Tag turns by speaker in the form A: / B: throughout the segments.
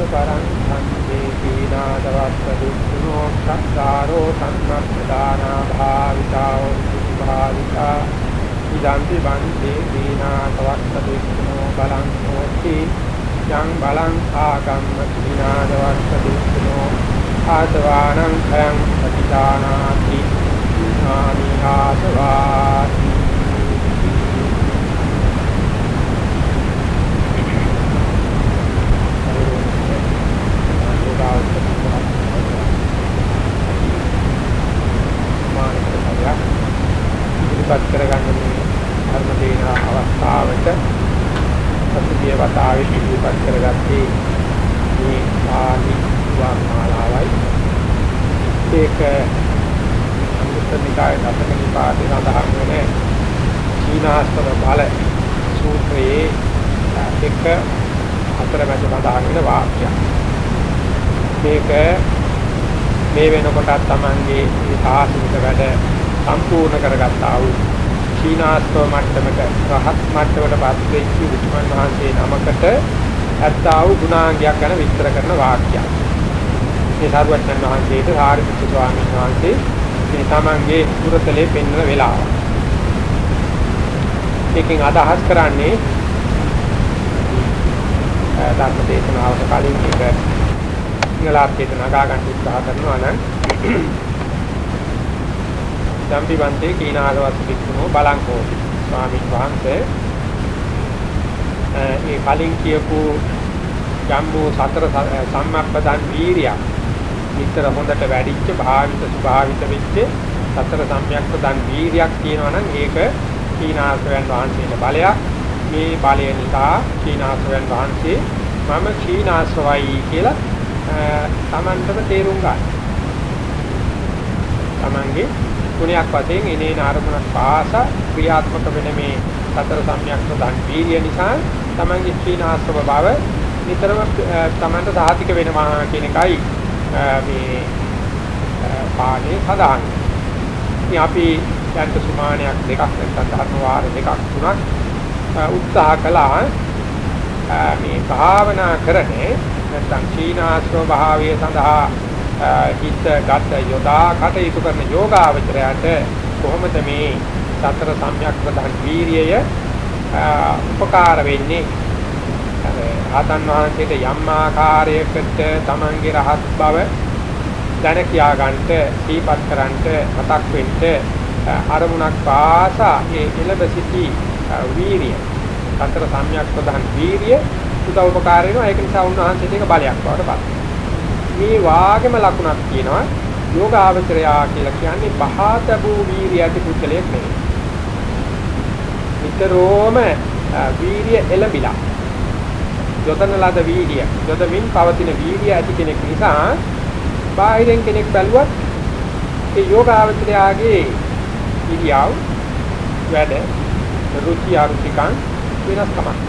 A: පරං සම්දේ කීනාදවස්ස දුක්ඛනෝ සත්තාරෝ සම්මප්පදානා භාවිතාෝ භාවිතා ඉදන්ති බන්තේ කීනාදවස්ස දුක්ඛනෝ බලං හෝති යං බලං ආගම්ම කීනාදවස්ස දුක්ඛනෝ ආතවානං khයං පටිදානාති නාමි ඉදිරිපත් කරගන්න මේ ධර්ම දේන අවස්ථාවට සතිය වතාවේ ඉදිරිපත් කරගත්තේ මේ ආදි වාමාලාවයි ඒක අනුත්තනිකාය දසකනි පාඩේ සඳහන් වෙන සීනාස්තර බල සූත්‍රයේ එක අතරමැද සඳහන් වෙන වාක්‍යයක් මේක මේ වෙනකොට තමන්ගේ මේ සාසනික වැඩ සම්පූර්ණ කරගත්තා වූ සීනාස්තව මට්ටමට රහත් මට්ටමට පත් වෙච්ච බුදුමන් වහන්සේ නමකට ඇත්තා වූ ගුණාංගයක් ගැන විස්තර කරන වාක්‍යයක්. මේ සාරවත්යන් වහන්සේට සාරිපුත්‍ර ස්වාමීන් වහන්සේ මේ තමන්ගේ පුරතලේ පෙන්වන වෙලාව. ඒකෙන් අදහස් කරන්නේ ධර්ම දේශනාවට කලින් එක සිංහලාර්ථයට නගා ගන්න උත්සාහ කරනවා නම් ධම්පිවන්තේ කීනාලවත් පිටුනෝ බලංකෝ ස්වාමීන් වහන්සේ. ඒ කලින් කියපු ජම්බු සතර සම්මප්පදන් වීරියක් විතර හොඳට වැඩිච්ච භාවිත ස්වභාවිත වෙච්ච සතර සම්‍යක්පදන් වීරියක් තියෙනවා නම් ඒක කීනාසයන් වහන්සේගේ බලයක්. මේ බලය නිසා කීනාසයන් වහන්සේ මම කීනාසවයි කියලා තමන්ටම තේරුම් ගන්න. තමන්ගේ ගුණයක් වශයෙන් එනේන ආරමුණක් පාස ක්‍රියාත්මක වෙන මේ සතර සම්‍යක් ප්‍රධාන වීර්ය නිසා තමන්ගේ ක්ෂීනාස්ත්ව බව නිතරම තමන්ට සාහිතික වෙනවා කියන එකයි මේ පාඩේ සදාන්. ඉතින් අපි දැන් සුමානයක් දෙකක් නැත්නම් ධර්ම වාර දෙකක් තුනක් උත්සාහ කළා මේ භාවනා කරන්නේ නැත්නම් සීනාස්ව භාවය සඳහා හිත ගත යොදා කටයුතු කරන යෝගාවචරයට කොහොමද මේ සතර සම්‍යක් ප්‍රධාන වීරියය උපකාර වෙන්නේ? ආතන් වහන්සේට යම් ආකාරයකට තමන්ගේ රහත් බව දැන කියා ගන්නට සීපත් කරන්නට මතක් වෙන්න අරමුණක් පාසා ඒ එළඹ සිටි වීරිය. සතර සම්‍යක් ප්‍රධාන වීරිය උදව් උපකාර වෙනවා ඒක නිසා උන්වහන්සේට ඒක බලයක් බවට පත්. මේ වාගේම ලකුණක් කියනවා යෝගාවචරයා කියලා කියන්නේ පහතබූ වීරිය ඇති පුද්ගලයෙක් නෙවෙයි. නිතරම වීරිය එළඹිලා. යොදන ලද වීරිය යොදමින් පවතින වීරිය ඇති කෙනෙක් නිසා බාහිරෙන් කෙනෙක් බැලුවත් ඒ යෝගාවචරයාගේ ඉරියව් වැඩ රුචි අරුචිකන් වෙනස්කමක්.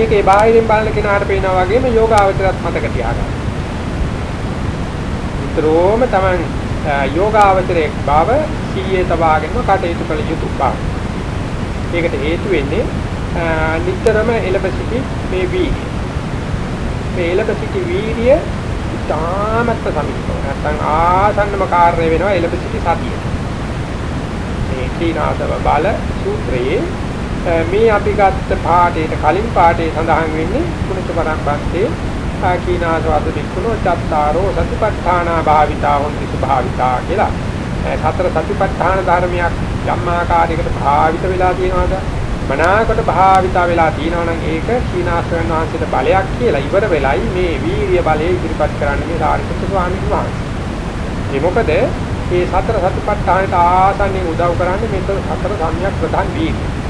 A: ඒකේ බාහිරින් බලන කෙනාට පේනා වගේම යෝගාවචරات මතක තියාගන්න. විතරෝම Taman යෝගාවචරයේ බව සීයේ තබාගෙනම කටයුතු කළ යුතු බව. ඒකට හේතු වෙන්නේ නිතරම එළඹ සිටි මේ වීර්යය. මේ එළඹ සිටි වීර්යය ඉතාමත් සමීපව නැත්නම් ආසන්නම කාර්ය වෙනවා එළඹ සිටි සතිය. මේ කීනාසව බල සූත්‍රයේ මේ අපි ගත්ත පාඩේට කලින් පාඩේ සඳහන් වෙන්නේ කුණිත පරම්පන්තේ ආකීනාසවද වික්කුණෝ චත්තාරෝ සතිපට්ඨානා භාවිතා හොන්ති භාවිතා කියලා. සතර සතිපට්ඨාන ධර්මයක් ධම්මාකාරයකට භාවිත වෙලා තියෙනවද? මනාකට භාවිතා වෙලා තියෙනවා නම් ඒක කීනාසයන් වහන්සේට බලයක් කියලා ඉවර වෙලයි මේ වීරිය බලය ඉදිරිපත් කරන්න මේ සාරිපුත්‍ර ස්වාමීන් වහන්සේ. ඒ මොකද මේ සතර සතිපට්ඨානට ආසන්නෙන් උදව් කරන්නේ මේ සතර සම්‍යක් ප්‍රධාන වීර්යය.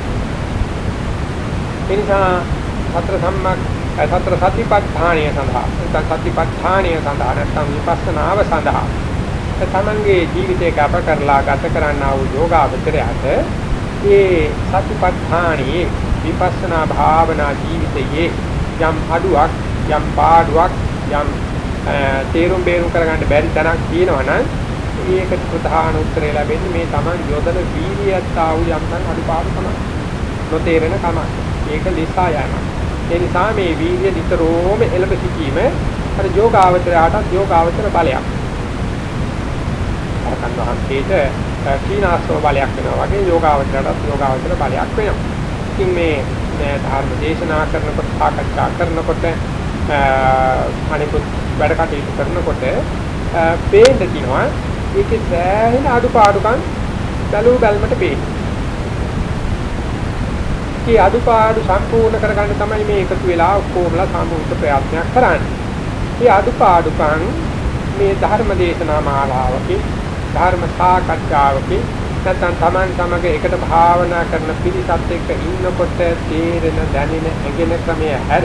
A: ඒ නිසා සතර සම්මක් සතර සතිපට්ඨානය සඳහා නැත්නම් සතිපට්ඨානය සඳහා නැත්නම් විපස්සනාව සඳහා තමන්ගේ ජීවිතේ කැප කරලා ගත කරන්නා වූ යෝගාවචරයට ඒ සතිපට්ඨානයේ විපස්සනා භාවනා ජීවිතයේ යම් අඩුවක් යම් පාඩුවක් යම් තේරුම් බේරුම් කරගන්න බැරි තැනක් තියෙනවා නම් ඒකට ප්‍රධාන උත්තරය ලැබෙන්නේ මේ Taman යොදන වීර්යයත් ආ වූ යම් තන් අඩුපාඩු තමයි. නොතේරෙන කමක්. ඒක ලිසා යනවා. ඒ නිසා මේ වීර්ය නිතරම එළඹ සිටීම අර යෝගාවචරයටත් යෝගාවචර බලයක්. අරකන් වහන්සේට සීනාස්ව බලයක් වෙනවා වගේ යෝගාවචරයටත් යෝගාවචර බලයක් වෙනවා. ඉතින් මේ ධර්ම දේශනා කරනකොට සාකච්ඡා කරනකොට අනිකුත් වැඩ කටයුතු කරනකොට පේන්න තියෙනවා ඒකේ සෑහෙන අඩුපාඩුකම් බැලූ බැලමට පේනවා. ඒ අඩුපාඩු සම්පූර්ණ කරගන්න තමයි මේ එකතු වෙලා ඔක්කොමලා සාමූහික ප්‍රයත්නයක් කරන්නේ. මේ අඩුපාඩුකම් මේ ධර්ම දේශනා මාලාවකේ ධර්ම සාකච්ඡාවකේ නැත්නම් Taman සමග එකට භාවනා කරන පිරිසත් එක්ක ඉන්නකොට තේරෙන දැනෙන ඇඟෙන ක්‍රමය හැර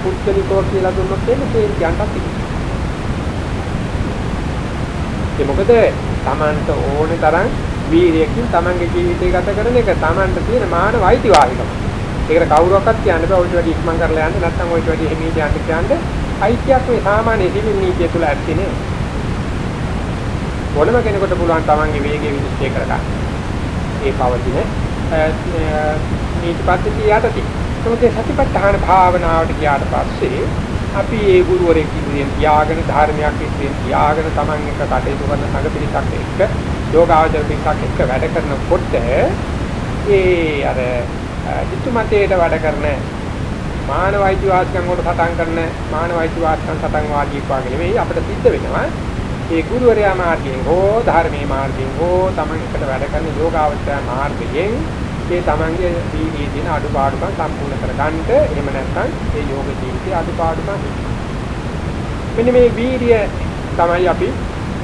A: පුද්ගලිකෝ කියලා දුන්නොත් එන්නේ තේරියන්ටත් තිබෙනවා. ඒ මොකද Tamanට ඕනේ තරම් වීරියකින් Tamanගේ ජීවිතය ගත කරන එක Tamanට තියෙන මානව අයිතිවාසිකම. ඒකට කවුරුවක්වත් කියන්න බෑ ඔයිට වැඩි ඉක්මන් කරලා යන්න නැත්නම් ඔයිට වැඩි හිමීට යන්න කියන්නේ අයිතියක් මේ සාමාන්‍ය සිවිල් නීතිය තුල ඇත්තේ නේ. ඕනම කෙනෙකුට පුළුවන් Tamanගේ වේගය විනිශ්චය කරගන්න. ඒ පවතින නීති පද්ධතිය යටතේ. මොකද සතිපට්ඨාන භාවනාවට ගියාට පස්සේ අපි ඒ ගුරුවරයෙක් ඉදිරියෙන් තියාගෙන ධර්මයක් ඉදිරියෙන් තියාගෙන Taman එක කටයුතු කරන සංඝ පිරිසක් එක්ක යෝගාවචර පිරිසක් එක්ක වැඩ කරනකොට ඒ අර හිතුමතේට වැඩ කරන මානව අයිතිවාසිකම් වලට සටන් කරන මානව අයිතිවාසිකම් සටන් වාදීක් වගේ නෙවෙයි අපිට සිද්ධ වෙනවා. ඒ ගුරුවරයා මාර්ගයෙන් හෝ ධර්මයේ මාර්ගයෙන් හෝ Taman එකට වැඩ කරන යෝගාවචර මාර්ගයෙන් ඒ තමන්ගේ ජීවිතයේ තියෙන අඩුපාඩුකම් සම්පූර්ණ කරගන්නට එහෙම නැත්නම් ඒ යෝග ජීවිතයේ අඩුපාඩුකම් මෙන්න මේ වීර්ය තමයි අපි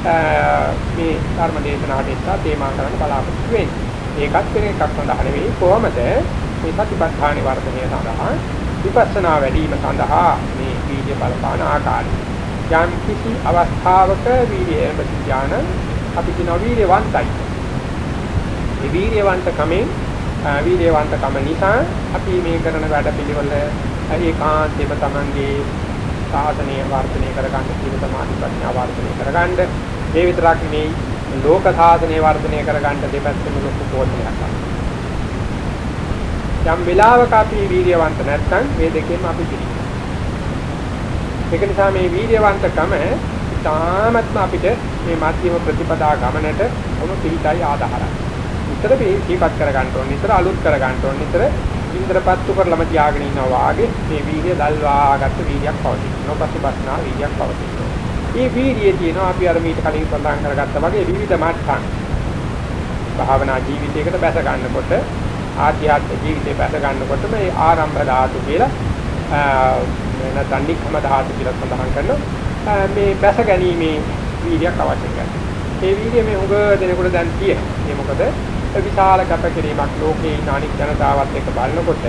A: මේ ධර්ම දේශනාවට එක්ක තේමා කරන්න බලාපොරොත්තු වෙන්නේ. ඒකත් වෙන එකක් සඳහා නෙවෙයි කොහොමද මේ සතිපට්ඨාන වර්ධනය සඳහා විපස්සනා වැඩිම සඳහා මේ වීර්ය බලපාන ආකාරය. යම් කිසි අවස්ථාවක වීර්යය ප්‍රතිඥාන අපි කියන වීර්යවන්තයි. මේ වීර්යවන්ත කමෙන් වීර්යවන්තකම නිසා අපි මේ කරන වැඩ පිළිවෙල ඒකාන්තයෙන්ම Tamanගේ සාසනය වර්ධනය කරගන්න සීල සමාධි ප්‍රඥා වර්ධනය කරගන්න ඒ විතරක් නෙවෙයි ලෝක සාසනය වර්ධනය කරගන්න දෙපැත්තම ලොකු පෝෂණයක් යම් වෙලාවක අපි වීර්යවන්ත නැත්නම් මේ දෙකෙන්ම අපි පිළිගන්නවා ඒක නිසා මේ වීර්යවන්තකම තාමත්ම අපිට මේ මධ්‍යම ප්‍රතිපදා ගමනට මොන පිළිතයි ආධාරයි නිතර මේ දීපත් කර ගන්න ඕනේ. නිතර අලුත් කර ගන්න ඕනේ. නිතර ඉන්ද්‍රපත්තු කරලම තියාගෙන ඉන්නවා වාගේ මේ වීර්ය දල්වාගත්ත වීර්යයක් පවතින. නොපසුබස්නා වීර්යයක් පවතින. මේ වීර්යය තියෙනවා අපි අර මීට කලින් සඳහන් කරගත්තා වගේ විවිධ මට්ටම්. භාවනා ජීවිතයකට බැස ගන්නකොට ආධ්‍යාත්මික ජීවිතේ බැස ගන්නකොට මේ ආරම්භ ධාතු කියලා නැත්නම් නික්කම ධාතු කියලා සඳහන් කරනවා. මේ බැස ගැනීමේ වීර්යයක් අවශ්‍ය කරනවා. ඒ වීර්යය මේ උග දෙනකොට දැන් තියෙනවා. ඒ මොකද විශාල කැපකිරීමක් ලෝකේ ඉන්න අනික් ජනතාවත් එක්ක බලනකොට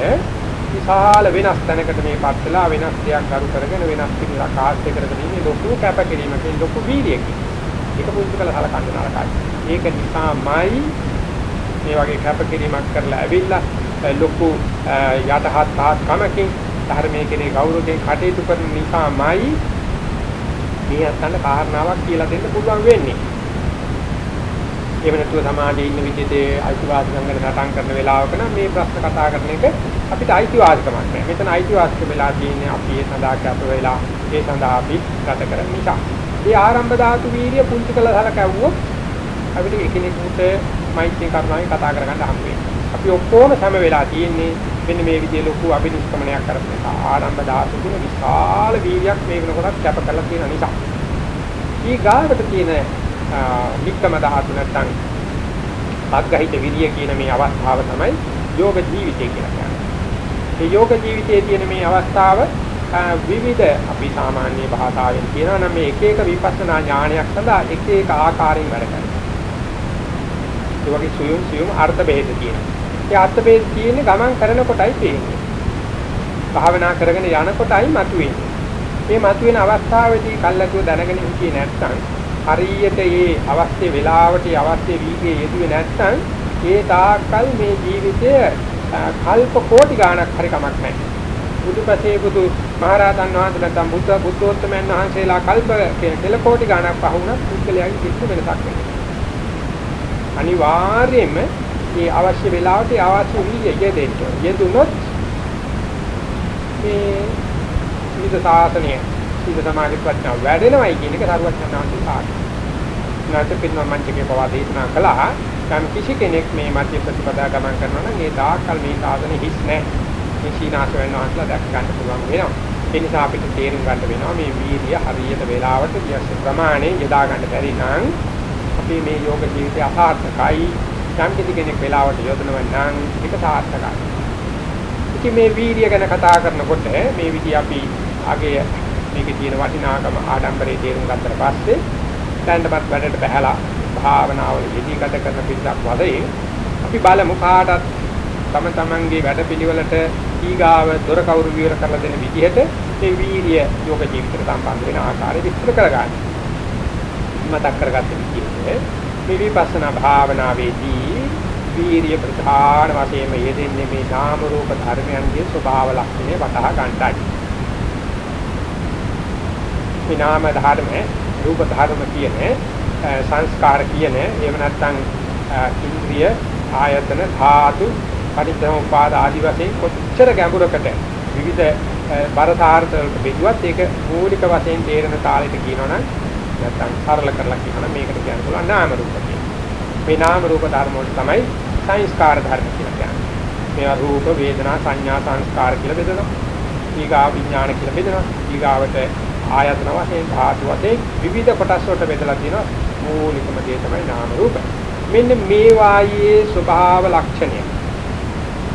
A: විශාල වෙනස් තැනකට මේපත් වෙලා වෙනස් දෙයක් කරු කරගෙන වෙනස් පිළිලා කාර්ය කරගෙන ඉන්නේ ලොකු කැපකිරීමකින් ලොකු වීර්යයකින්. ඒක පුංචි කළ හලකන්න නරකයි. ඒක නිසාමයි මේ වගේ කැපකිරීමක් කරලා ඇවිල්ලා ලොකු යටහත් පහත් කමකින් ධර්මයේ කෙරේ ගෞරවයෙන් කටයුතු කරන නිසාමයි මේ අතන කාරණාවක් කියලා දෙන්න පුළුවන් වෙන්නේ. එහෙම නැතුව සමාජයේ ඉන්න විදිහට අයිතිවාසිකම් ගැන සටන් කරන වෙලාවක නම් මේ ප්‍රශ්න කතා කරන එක අපිට අයිතිවාසිකමක් නෑ. මෙතන අයිතිවාසිකම වෙලා තියෙන්නේ අපි ඒ සඳහා කැප වෙලා ඒ සඳහා අපි ගත කරන නිසා. මේ ආරම්භ ධාතු වීර්ය පුංචි කළ සලකවුවොත් අපිට එකිනෙකට මෛත්‍රී කරුණාවෙන් කතා කරගන්න හම්බ වෙනවා. අපි ඔක්කොම සම වෙලා තියෙන්නේ මෙන්න මේ විදිහේ ලොකු අභිනිෂ්ක්‍මණයක් කරපු නිසා. ආරම්භ ධාතු කියන විශාල වීර්යයක් මේ වෙනකොට කැප කරලා තියෙන නිසා. ඊ ගාවට තියෙන වික්කම ධාතු නැත්නම් අග්ගහිත විරිය කියන මේ අවස්ථාව තමයි යෝග ජීවිතය කියලා කියන්නේ. මේ යෝග ජීවිතයේ තියෙන මේ අවස්ථාව විවිධ අපි සාමාන්‍ය භාෂාවෙන් කියනවා නම් මේ එක එක විපස්සනා ඥානයක් සඳහා එක එක ආකාරයෙන් වැඩ කරනවා. ඒ වගේ සුයුම් සුයුම් අර්ථ බෙහෙත තියෙනවා. ඒ අර්ථ බෙහෙත තියෙන්නේ ගමන් කරනකොටයි තියෙන්නේ. භාවනා කරගෙන යනකොටයි මතුවෙන්නේ. මේ මතුවෙන අවස්ථාවේදී කල්ලාතුව දැනගෙන හිටියේ නැත්නම් හරියට ඒ අවශ්‍ය වෙලාවට අවශ්‍ය වීර්යය යෙදුවේ නැත්නම් ඒ තාක්කල් මේ ජීවිතය කල්ප කෝටි ගාණක් හරි කමක් නැහැ. බුදුපසේ බුදු මහරහතන් වහන්සේ නැත්නම් බුද්ධ බුද්ධෝත්තමයන් වහන්සේලා කල්ප කෙල කෝටි ගාණක් පහුණත් පුද්ගලයාගේ කිසිම වෙනසක් නැහැ. අනිවාර්යයෙන්ම මේ අවශ්‍ය වෙලාවට අවශ්‍ය වීර්යය යෙදෙන්න. යෙදුනොත් මේ සීල සාසනය සීල සමාධි ප්‍රඥා වැඩෙනවයි කියන එක සරුවචනාන්ති සාකච්ඡා. නැත්නම් පින්නම් මංචකේ පවා දේශනා කළා. නම් කිසි කෙනෙක් මේ මධ්‍ය ප්‍රතිපදා ගමන් කරනවා නම් ඒ තාක්කල් මේ සාසනෙ හිස් නැහැ. මේ සීනාස වෙනවාట్లా දැක ගන්න පුළුවන් වෙනවා. ඒ නිසා අපිට තේරුම් ගන්න වෙනවා මේ වීර්ය හරියට වේලාවට කියස් ප්‍රමාණය යොදා ගන්න බැරි නම් අපි මේ යෝග ජීවිතය අසාර්ථකයි. යම් කිසි කෙනෙක් වේලාවට යොදනවා නම් ඒක සාර්ථකයි. ඉතින් මේ වීර්ය ගැන කතා කරනකොට මේ විදිහ අපි ආගේ මේකේ තියෙන වටිනාකම ආඩම්බරේ තේරුම් ගත්තට පස්සේ දැන්ටමත් වැඩට බහැලා භාවනාවල යෙදී ගත කරන පිටක් වදේ අපි බලමු කාටත් තම තමන්ගේ වැඩපිළිවෙලට ඊගාව දොර කවුරු විවර කරලා දෙන විදිහට මේ වීර්ය යෝග ජීවිතයට සම්බන්ධ වෙන ආකාරය විස්තර කරගන්න. මතක් කරගත්ත විදිහට මේ විපස්සනා භාවනාවේදී වීර්ය ප්‍රධාන වශයෙන් යෙදෙන්නේ මේ නාම රූප ධර්මයන්ගේ ස්වභාව ලක්ෂණය වටහා ගන්නයි. මේ නාම ධර්ම රූප ධර්ම කියන්නේ සංස්කාර කියන එහෙම නැත්නම් ඉන්ද්‍රිය ආයතන ධාතු පටිච්චසමුපාද ආදි වශයෙන් කොච්චර ගැඹුරකට විවිධ බරසාර්ථ වලට බෙදුවත් ඒක මූලික වශයෙන් තේරෙන තාලෙට කියනවනම් නැත්නම් සරල කරලා කියනවනම් මේකට කියන්න පුළුවන් නාම රූප කියලා. මේ නාම රූප ධර්ම වල තමයි සංස්කාර ධර්ම කියලා කියන්නේ. මේවා රූප වේදනා සංඥා සංස්කාර කියලා බෙදෙනවා. ඊගා විඥාන කියලා බෙදෙනවා. ඊගාවට ආයතන වශයෙන් ධාතු වශයෙන් විවිධ කොටස් වලට බෙදලා තියෙනවා. මූලිකම දේ තමයි නාම රූප. මෙන්න මේ වායේ ස්වභාව ලක්ෂණය.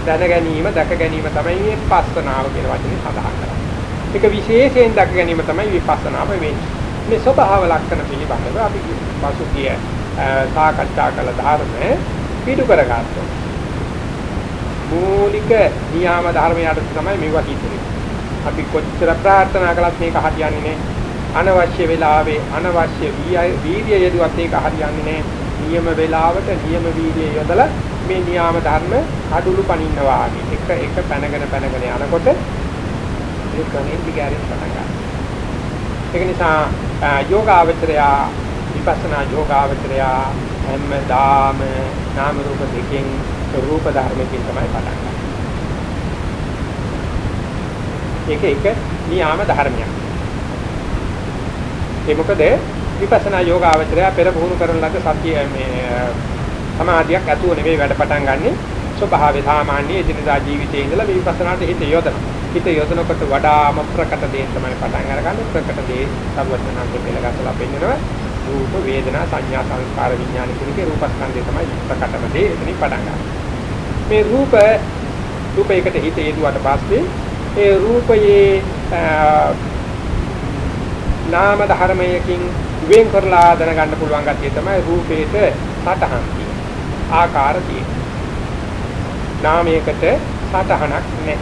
A: දැන ගැනීම, දැක ගැනීම තමයි මේ පස්සනාව කියන වචනේ සඳහන් කරන්නේ. ඒක විශේෂයෙන් දැක ගැනීම තමයි විපස්සනාව වෙන්නේ. මේ ස්වභාව ලක්ෂණ පිළිබඳව අපි පසුගිය සාකච්ඡා කළ ධර්මයේ පිටු කරගත්තා. මූලික නියාම ධර්මයට තමයි මේවා හිතෙන්නේ. අපි කොච්චර ප්‍රාර්ථනා කළත් මේක හරියන්නේ නැහැ. අනවශ්‍ය වෙලාවේ අනවශ්‍ය වීර්ය යෙදුවත් ඒක හරියන්නේ නැහැ. නියම වෙලාවට නියම වීර්යය යොදලා මේ නියාම ධර්ම අඩුළු පනින්නවා වගේ එක එක පැනගෙන පැනගෙන යනකොට ඒ ක්‍රමයෙන් දිගාරින් පටන් ගන්නවා. ඒක නිසා යෝගාවචරය විපස්සනා යෝගාවචරය හැමදාම නාම රූප දෙකෙන් රූප ධර්මකින් තමයි පටන් ගන්නේ. ඒක එක නියාම ධර්මයක්. ඒ මොකද විපස්සනා යෝගාවචරය පෙර පුහුණු කරන ලද සතිය මේ සමාධියක් ඇතුව නෙවෙයි වැඩ පටන් ගන්නෙ ස්වභාවය සාමාන්‍ය එදිනදා ජීවිතයේ ඉඳලා විපස්සනාට හිත යොදනවා. හිත යොදනකොට වඩාම ප්‍රකට දේ තමයි පටන් අරගන්නේ ප්‍රකට දේ සර්වඥාන්සේ පෙළගස්සලා පෙන්නනවා. රූප වේදනා සංඥා සංස්කාර විඥාන කියන රූපස්කන්ධය තමයි ප්‍රකටම දේ එතනින් පටන් ගන්න. මේ රූප රූපයකට හිත යෙදුවට පස්සේ ඒ රූපයේ නාම ධර්මයකින් වෙන් කරලා දැනගන්න පුළුවන් ගැතිය තමයි රූපේට සටහන් කියන්නේ. ආකාර තියෙනවා. නාමයකට සටහනක් නැහැ.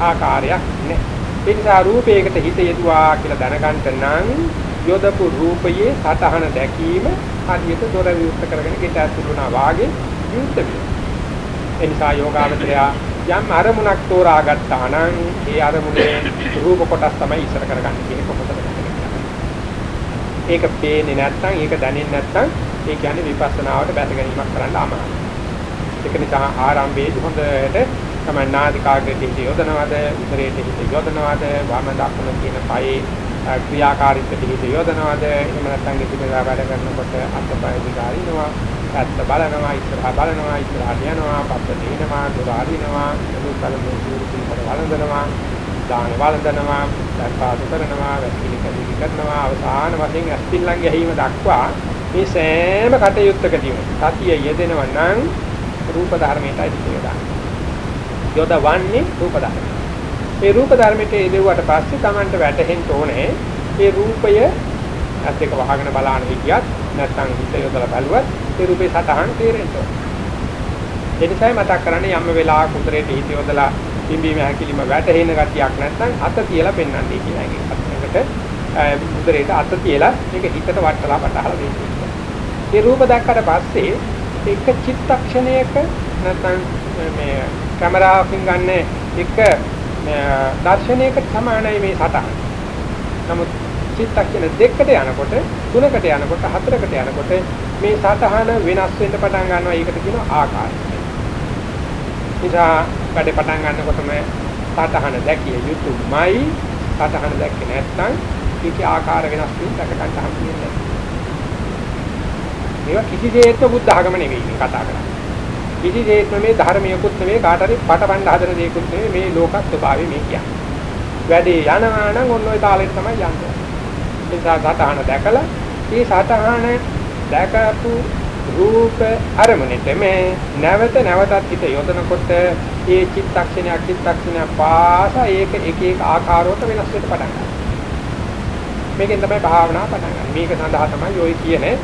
A: ආකාරයක් නැහැ. ඒ නිසා රූපයකට හිත යෙදුවා කියලා දැනගන්න නම් යොදපු රූපයේ සටහන දැකීම හරියට දොර විවෘත කරගෙන ගෙට ඇතුළුනා වාගේ විවෘත වෙනවා. ඒ නිසා යෝගාවචරය යම් අරමුණක් තෝරා ගත්තා නම් ඒ අරමුණේ රූප කොටස් තමයි ඉස්සර කරගන්න කියන්නේ කොහොමද ඒක පේන්නේ නැත්නම් ඒක දැනෙන්නේ නැත්නම් ඒ කියන්නේ විපස්සනාවට බැස ගැනීමක් කරන්න අමාරුයි. ඒක නිසා ආරම්භයේදී හොඳට තමයි නාදිකාග්‍රේ හිත යොදනවාද, උදරයේ හිත යොදනවාද, වම දකුණ කියන පයේ ක්‍රියාකාරීත්වයට හිත යොදනවාද, එහෙම නැත්නම් ඉතිමලා වැඩ කරනකොට අත්පය දිගාරිනවා, ඇත්ත බලනවා, ඉස්සරහා බලනවා, ඉස්සරහට යනවා, පස්ස දිනනවා, දුර අරිනවා, දුකල මුසුරු පිටර වළඳනවා, දාන වළඳනවා, දර්පාද කරනවා, වැසිලි කැලි කරනවා, අවසාන වශයෙන් ඇස්පිල්ලන් ගැහිම දක්වා මේ සෑම කටයුත්තකදීම සතිය යෙදෙනවා නම් රූප ධර්මයටයි දියදා. යොදවන්නේ රූප ධර්මය. ඒ රූප ධර්මයට යෙදුවට පස්සේ Tamanට වැටහෙන්න ඕනේ ඒ රූපය ඇස් දෙක වහගෙන බලන විදියත් නැත්නම් හිත යොදලා බලුවත් ඒ රූපේ සතහන් තේරෙන්න ඕනේ. ඒ නිසායි මතක් කරන්නේ යම් වෙලාවක උදරේට හිත යොදලා පිම්බීම හැකිලිම වැටෙන ගතියක් නැත්නම් අත තියලා පෙන්වන්නේ කියන එකට උදරේට අත තියලා මේක හිතට වටලා පටහලා දෙන්නේ. මේ රූප දැක්කට පස්සේ එක චිත්තක්ෂණයක නැත්නම් මේ කැමරාවකින් ගන්න එක දර්ශනයකට සමානයි මේ සටහන. නමුත් චිත්තක්ෂණ දෙකකට යනකොට තුනකට යනකොට හතරකට යනකොට මේ සටහන වෙනස් වෙන්න පටන් ගන්නවා. ඒකට කියනවා ආකාරය. නිසා වැඩ පටන් ගන්නකොටම සටහන දැකිය යුතුමයි. සටහන දැක්කේ නැත්නම් ඒකේ ආකාර වෙනස් වීම දැක ගන්න හම්බෙන්නේ නැහැ. මේවා කිසිසේත්ම බුද්ධ ආගම නෙවෙයි මේ කතා කරන්නේ. කිසිසේත්ම මේ ධර්මයකුත් නෙවෙයි කාට හරි පටවන්න හදන දේකුත් නෙවෙයි මේ ලෝක ස්වභාවය මේ කියන්නේ. වැඩේ යනවා නම් ඔන්න ඔය තාලෙට තමයි යන්නේ. ඒ නිසා සටහන දැකලා මේ සටහන දැකපු රූප අරමුණෙතම නැවත නැවතත් හිත යොදනකොට ඒ චිත්තක්ෂණයක් චිත්තක්ෂණයක් පාසා ඒක එක එක ආකාරවලට වෙනස් වෙන්න පටන් ගන්නවා. මේකෙන් තමයි භාවනාව පටන් ගන්න. මේක සඳහා තමයි ඔය කියන්නේ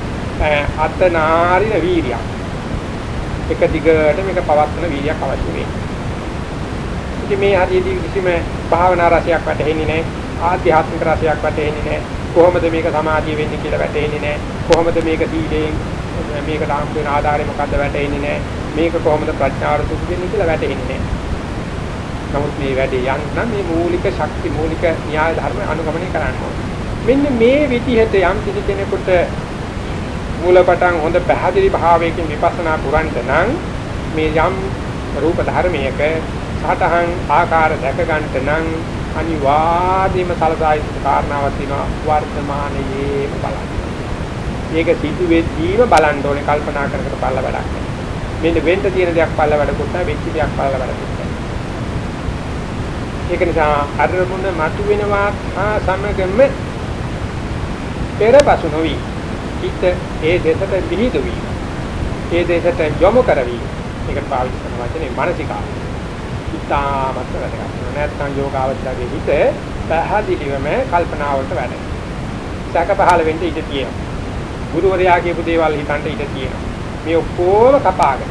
A: අත්නාරින වීර්යය. එක දිගට මේක පවත්වන වීර්යයක් අවශ්‍ය වෙන්නේ. ඉතින් මේ හරියදී කිසිම භාවනා රසයක් වැටහෙන්නේ නැහැ. ආධ්‍යාත්මික රසයක් වැටහෙන්නේ නැහැ. කොහොමද මේක සමාධිය වෙන්නේ කියලා වැටහෙන්නේ නැහැ. කොහොමද මේක සීලයෙන් මේකට හම් වෙන ආධාරය මොකද්ද වැටෙන්නේ නැහැ. මේක කොහොමද ප්‍රඥාවට සුසු වෙන්නේ කියලා වැටෙන්නේ නැහැ. නමුත් මේ වැඩේ යන්න මේ මූලික ශක්ති මූලික න්‍යාය ධර්ම අනුගමනය කරන්න ඕනේ. මෙන්න මේ විදිහට යම් කිසි කෙනෙකුට මූලපටන් හොඳ පැහැදිලි භාවයකින් විපස්සනා පුරන්ට නම් මේ යම් රූප ධර්මයක සතහන් ආකාර දැක ගන්නට නම් අනිවාර්යයෙන්ම සලසායි කාරණාවක් තියෙනවා වර්තමානයේම බලන්න. මේක සිදු වෙද්දීම බලන්න ඕනේ කල්පනා කර කර බලලා වැඩක් නැහැ. මෙන්න වෙන්න තියෙන දෙයක් බලලා වැඩකුත් නැහැ, වෙච්ච දෙයක් බලලා වැඩකුත් නැහැ. ඒක නිසා අරමුණ මතුවෙනවා හා සමගම පෙරපසු නොවි හිත ඒ දෙසට විහිදු වීම. ඒ දෙසට යොමු කරවි. ඒකට පාවිච්චි කරන වචනේ මානසිකාව. ඉතාමත් වැදගත්. නැත්නම් යෝගාවචරයේ හිත පැහැදිලිවම කල්පනාවලට වැඩ. සැක පහළ වෙන්න ඉඩ තියෙනවා. ගුරුවරයා කියපු දේවල් හිතන්න ඉඩ තියෙනවා. මේ ඔක්කොම කපාගෙන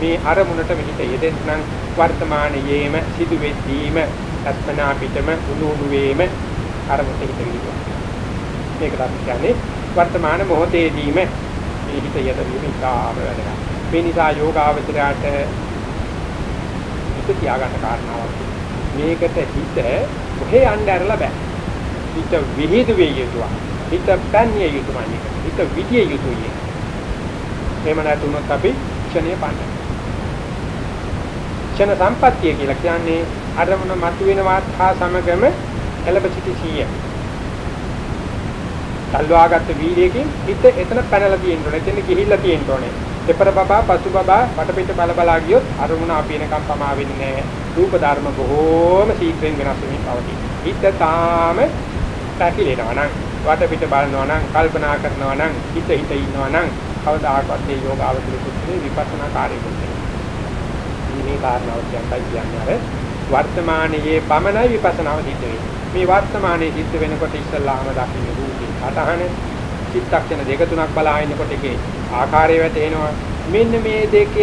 A: මේ අරමුණට මෙහිත යෙදෙන්නම් වර්තමානයේම සිදු වෙද්දීම අත්මනා පිටම උණුණු වේම අරමුණට හිත විදිනවා. මේකට අපි කියන්නේ වර්තමාන මොහොතේදීම මේ හිත යෙදවීම ඉතාම වැදගත්. මේ නිසා යෝගාවචරයට හිත තියාගන්න කාරණාවක්. මේකට හිත කොහේ යන්න ඇරලා බෑ. හිත විහිදු වෙ යුතුයි. හිත පැන්නේ යුතුමයි. හිත විදියේ යුතුයි. එහෙම නැතුනොත් අපි ක්ෂණය පාන්න. ක්ෂණ සම්පත්තිය කියලා කියන්නේ අරමුණ මතුවෙනවත් හා සමගම එළබසිටි සීය. තල්වාගත්ත වීර්යයෙන් හිත එතන පැනලා තියෙන්න ඕනේ. එතන ගිහිල්ලා තියෙන්න ඕනේ. දෙපර බබා පසු බබා වටපිට බල බලා ගියොත් අරමුණ අපි එනකම් පමා වෙන්නේ නැහැ. රූප ධර්ම බොහෝම ශීඝ්‍රයෙන් වෙනස් වෙමින් පවතී. හිත තාම පැකිලෙනවා නම් වටපිට බලනවා නම් කල්පනා කරනවා නම් හිත හිත ඉන්නවා නම් කවදාකවත් මේ යෝග අවතරිකුත්නේ විපස්සනා කාර්යකුත් මේ කාරණාව කියන්නයි කියන්නේ අර වර්තමානයේ පමණයි විපස්සනාව සිද්ධ වෙන්නේ. මේ වර්තමානයේ සිද්ධ වෙනකොට ඉස්සල්ලාම දකින්න රූපේ අටහන චිත්තක්ෂණ දෙක තුනක් බලා ඉන්නකොට ඒකේ ආකාරය වැටෙනවා. මෙන්න මේ දෙක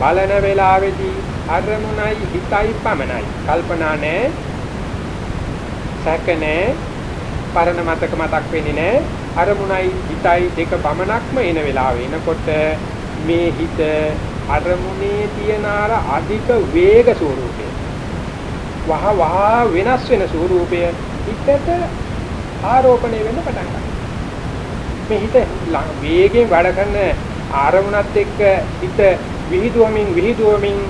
A: බලන වෙලාවේදී අරමුණයි හිතයි පමණයි. කල්පනා නැහැ. සැක නැහැ. පරණ මතක මතක් වෙන්නේ නැහැ. අරමුණයි හිතයි දෙක පමණක්ම එන වෙලාව එනකොට මේ හිත අරමුණේ තියන අර අධික වේග ස්වරූපය වහ වහ වෙනස් වෙන ස්වරූපය හිතට ආරෝපණය වෙන්න පටන් ගන්නවා. මේ හිත වේගයෙන් වැඩ කරන ආරමුණත් එක්ක හිත විහිදුවමින් විහිදුවමින්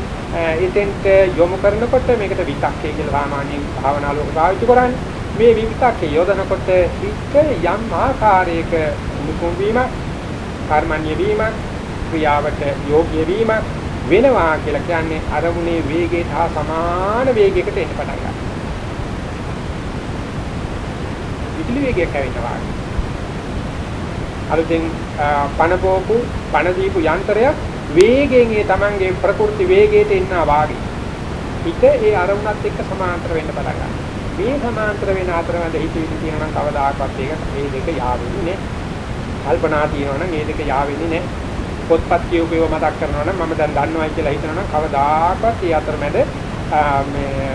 A: එතෙන්ට යොමු කරනකොට මේකට විතක්කේ කියලා සාමාන්‍යයෙන් භාවනා ලෝක පාවිච්චි කරන්නේ. මේ විතක්කේ යොදනකොට හිත යම් ආකාරයක මුකුම් වීම, කර්මන්‍ය වීම, ක්‍රියාවට යෝග්‍ය වීම වෙනවා කියලා කියන්නේ අරමුණේ වේගයට හා සමාන වේගයකට එන්න පටන් ගන්නවා. විදුලි වේගයක් ඇවිල්ලා අලුතෙන් පණ බෝපු පණ දීපු යන්ත්‍රයක් වේගයෙන් ඒ Tamange ප්‍රකෘති වේගයට එන්නා වාගේ හිත ඒ අරමුණත් එක්ක සමාන්තර වෙන්න පටන් ගන්නවා. මේ සමාන්තර වෙන අතරමැද හිතවිලි තියෙනවා නම් කවදාකවත් ඒක මේ දෙක යාවෙන්නේ නැහැ. කල්පනා තියෙනවා නම් මේ දෙක යාවෙන්නේ නැහැ. පොත්පත් කියවපේව මතක් කරනවා නම් මම දැන් දන්නවයි කියලා හිතනවා නම් කවදාකවත් ඒ අතරමැද මේ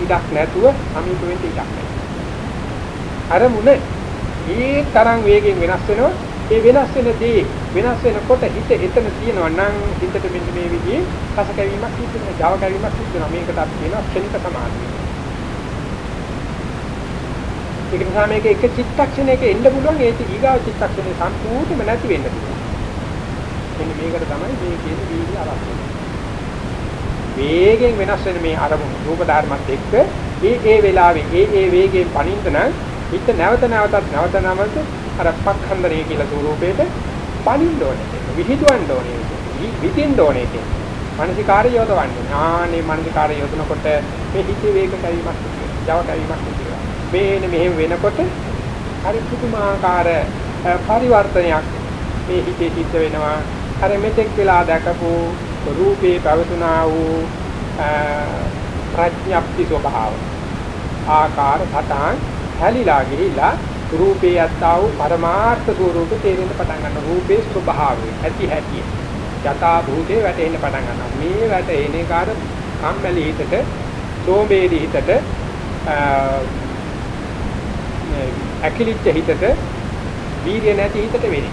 A: ඉඩක් නැතුව අමීප වෙන්න ඉඩක් නැහැ. අරමුණ ඒ තරම් වේගෙන් වෙනස් වෙනවා ඒ වෙනස් වෙන දේ වෙනස් වෙනකොට හිත එතන තියෙනවා නම් හිතට මෙන්න මේ විදිහේ කස කැවීමක් සිද්ධ වෙනවා ජව කැවීමක් සිද්ධ වෙනවා මේකට අපි කියනවා ක්ෂණික සමාධිය ඒක නිසා මේක එක චිත්තක්ෂණයක එන්න පුළුවන් ඒ ඊගාව චිත්තක්ෂණේ සම්පූර්ණයෙන්ම නැති වෙන්න පුළුවන් මෙන්න මේකට තමයි මේ කියන වීර්ය අවශ්‍ය වේගෙන් වෙනස් වෙන මේ අරමුණු රූප ධර්මත් එක්ක ඒ ඒ වෙලාවේ ඒ ඒ වේගයෙන් පනින්න නම් හිත නැවත නැවතත් නැවත නැවත අර පක්ඛන්දරේ කියලා ස්වරූපේට පනින්න ඕනේ. විහිදුවන්න ඕනේ. විදින්න ඕනේ. මානසිකාරය යොදවන්නේ. ආනේ මානසිකාරය යොදනකොට මේ හිතේ වේග කැවීමක් තියෙනවා. Java කැවීමක් තියෙනවා. මේන මෙහෙම වෙනකොට හරි පුදුමාකාර පරිවර්තනයක් මේ හිතේ සිද්ධ වෙනවා. අර මෙතෙක් වෙලා දැකපු රූපේ පැවතුනා වූ ප්‍රඥප්ති ස්වභාව. ආකාර සතහන් හැලිලා ගිහිලා රූපේ යත්තා වූ පරමාර්ථ ස්වરૂපේ තේරෙන්න පටන් ගන්න රූපේ ස්වභාවය ඇති හැටි. යථා භූතේ වැටෙන්න පටන් ගන්නවා. මේ වැටෙන එකාර කම්මැලි හිතට සෝඹේරි හිතට ඇකිලිච්ච හිතට වීර්ය නැති හිතට වෙන්නේ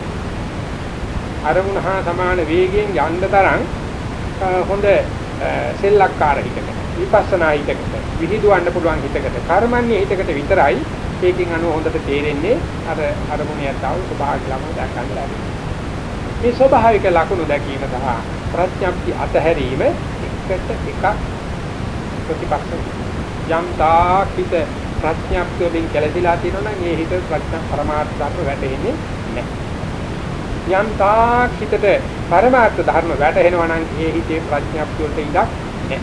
A: අරමුණ හා සමාන වේගයෙන් යන්න තරම් හොඳ සෙල්ලක්කාර හිතකට විපස්සනා හිතකට විහිදුවන්න පුළුවන් හිතකට කර්මන්නේ හිතකට විතරයි ඒකෙන් අනුව හොඳට තේරෙන්නේ අර අරමුණ යතාව ස්වභාවික ලක්ෂණ දක්වන්න ලැබෙනවා. මේ ස්වභාවික ලක්ෂණ දැකීම සහ ප්‍රඥප්ති අතහැරීම එකට එකක් ප්‍රතිපක්ෂ යම් තාකිත ප්‍රඥප්තිය වලින් කැළතිලා තියෙනවා නම් ඒ හිත ප්‍රඥා පරමාර්ථ ධර්ම වැටෙන්නේ නැහැ. යම් තාකිතට පරමාර්ථ ධර්ම වැටෙනවා නම් ඒ හිතේ ප්‍රඥප්තිය වලට ඉඩක් නැහැ.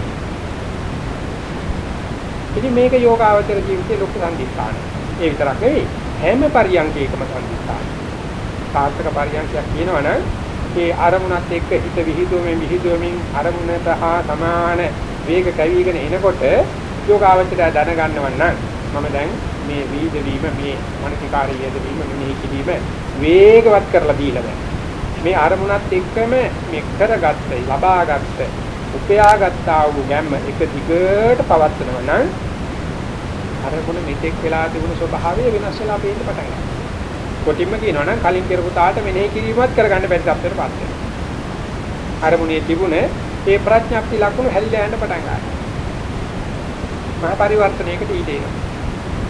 A: ඉතින් මේක යෝගාවචර ජීවිතයේ ලොකු සම්දිස්ථානයක්. ඒ විතරක් නෙවෙයි හැම පරියන්කයකම සම්දිස්ථාන. සාර්ථක පරියන්කයක් කියනවනම් ඒ අරමුණත් එක්ක හිත විහිදුවමින් විහිදුවමින් අරමුණට හා සමාන වේග කැවිගෙන එනකොට යෝගාවචරය දැනගන්නව නම් මම දැන් මේ වීද වීම මේ මනසිකාරී යෙදවීම මෙහි කිරීම වේගවත් කරලා දීලා දැන් මේ අරමුණත් එක්කම මේ කරගත්ත ලබාගත්ත උපයාගත්තා වූ ගැම්ම එක දිගට පවත්වනවා නම් අරමුණ මෙතෙක් වෙලා තිබුණු ස්වභාවය වෙනස් වෙලා පේන්න පටන් ගන්නවා. කොටින්ම කියනවා නම් කලින් කරපු තාට මෙනෙහි කිරීමත් කරගන්න බැරි තත්ත්වයකට පත් වෙනවා. අරමුණේ තිබුණ ඒ ප්‍රඥාප්ති ලක්ෂණ හැලිලා යන්න පටන් ගන්නවා. මහ පරිවර්තනයකට ඊට එනවා.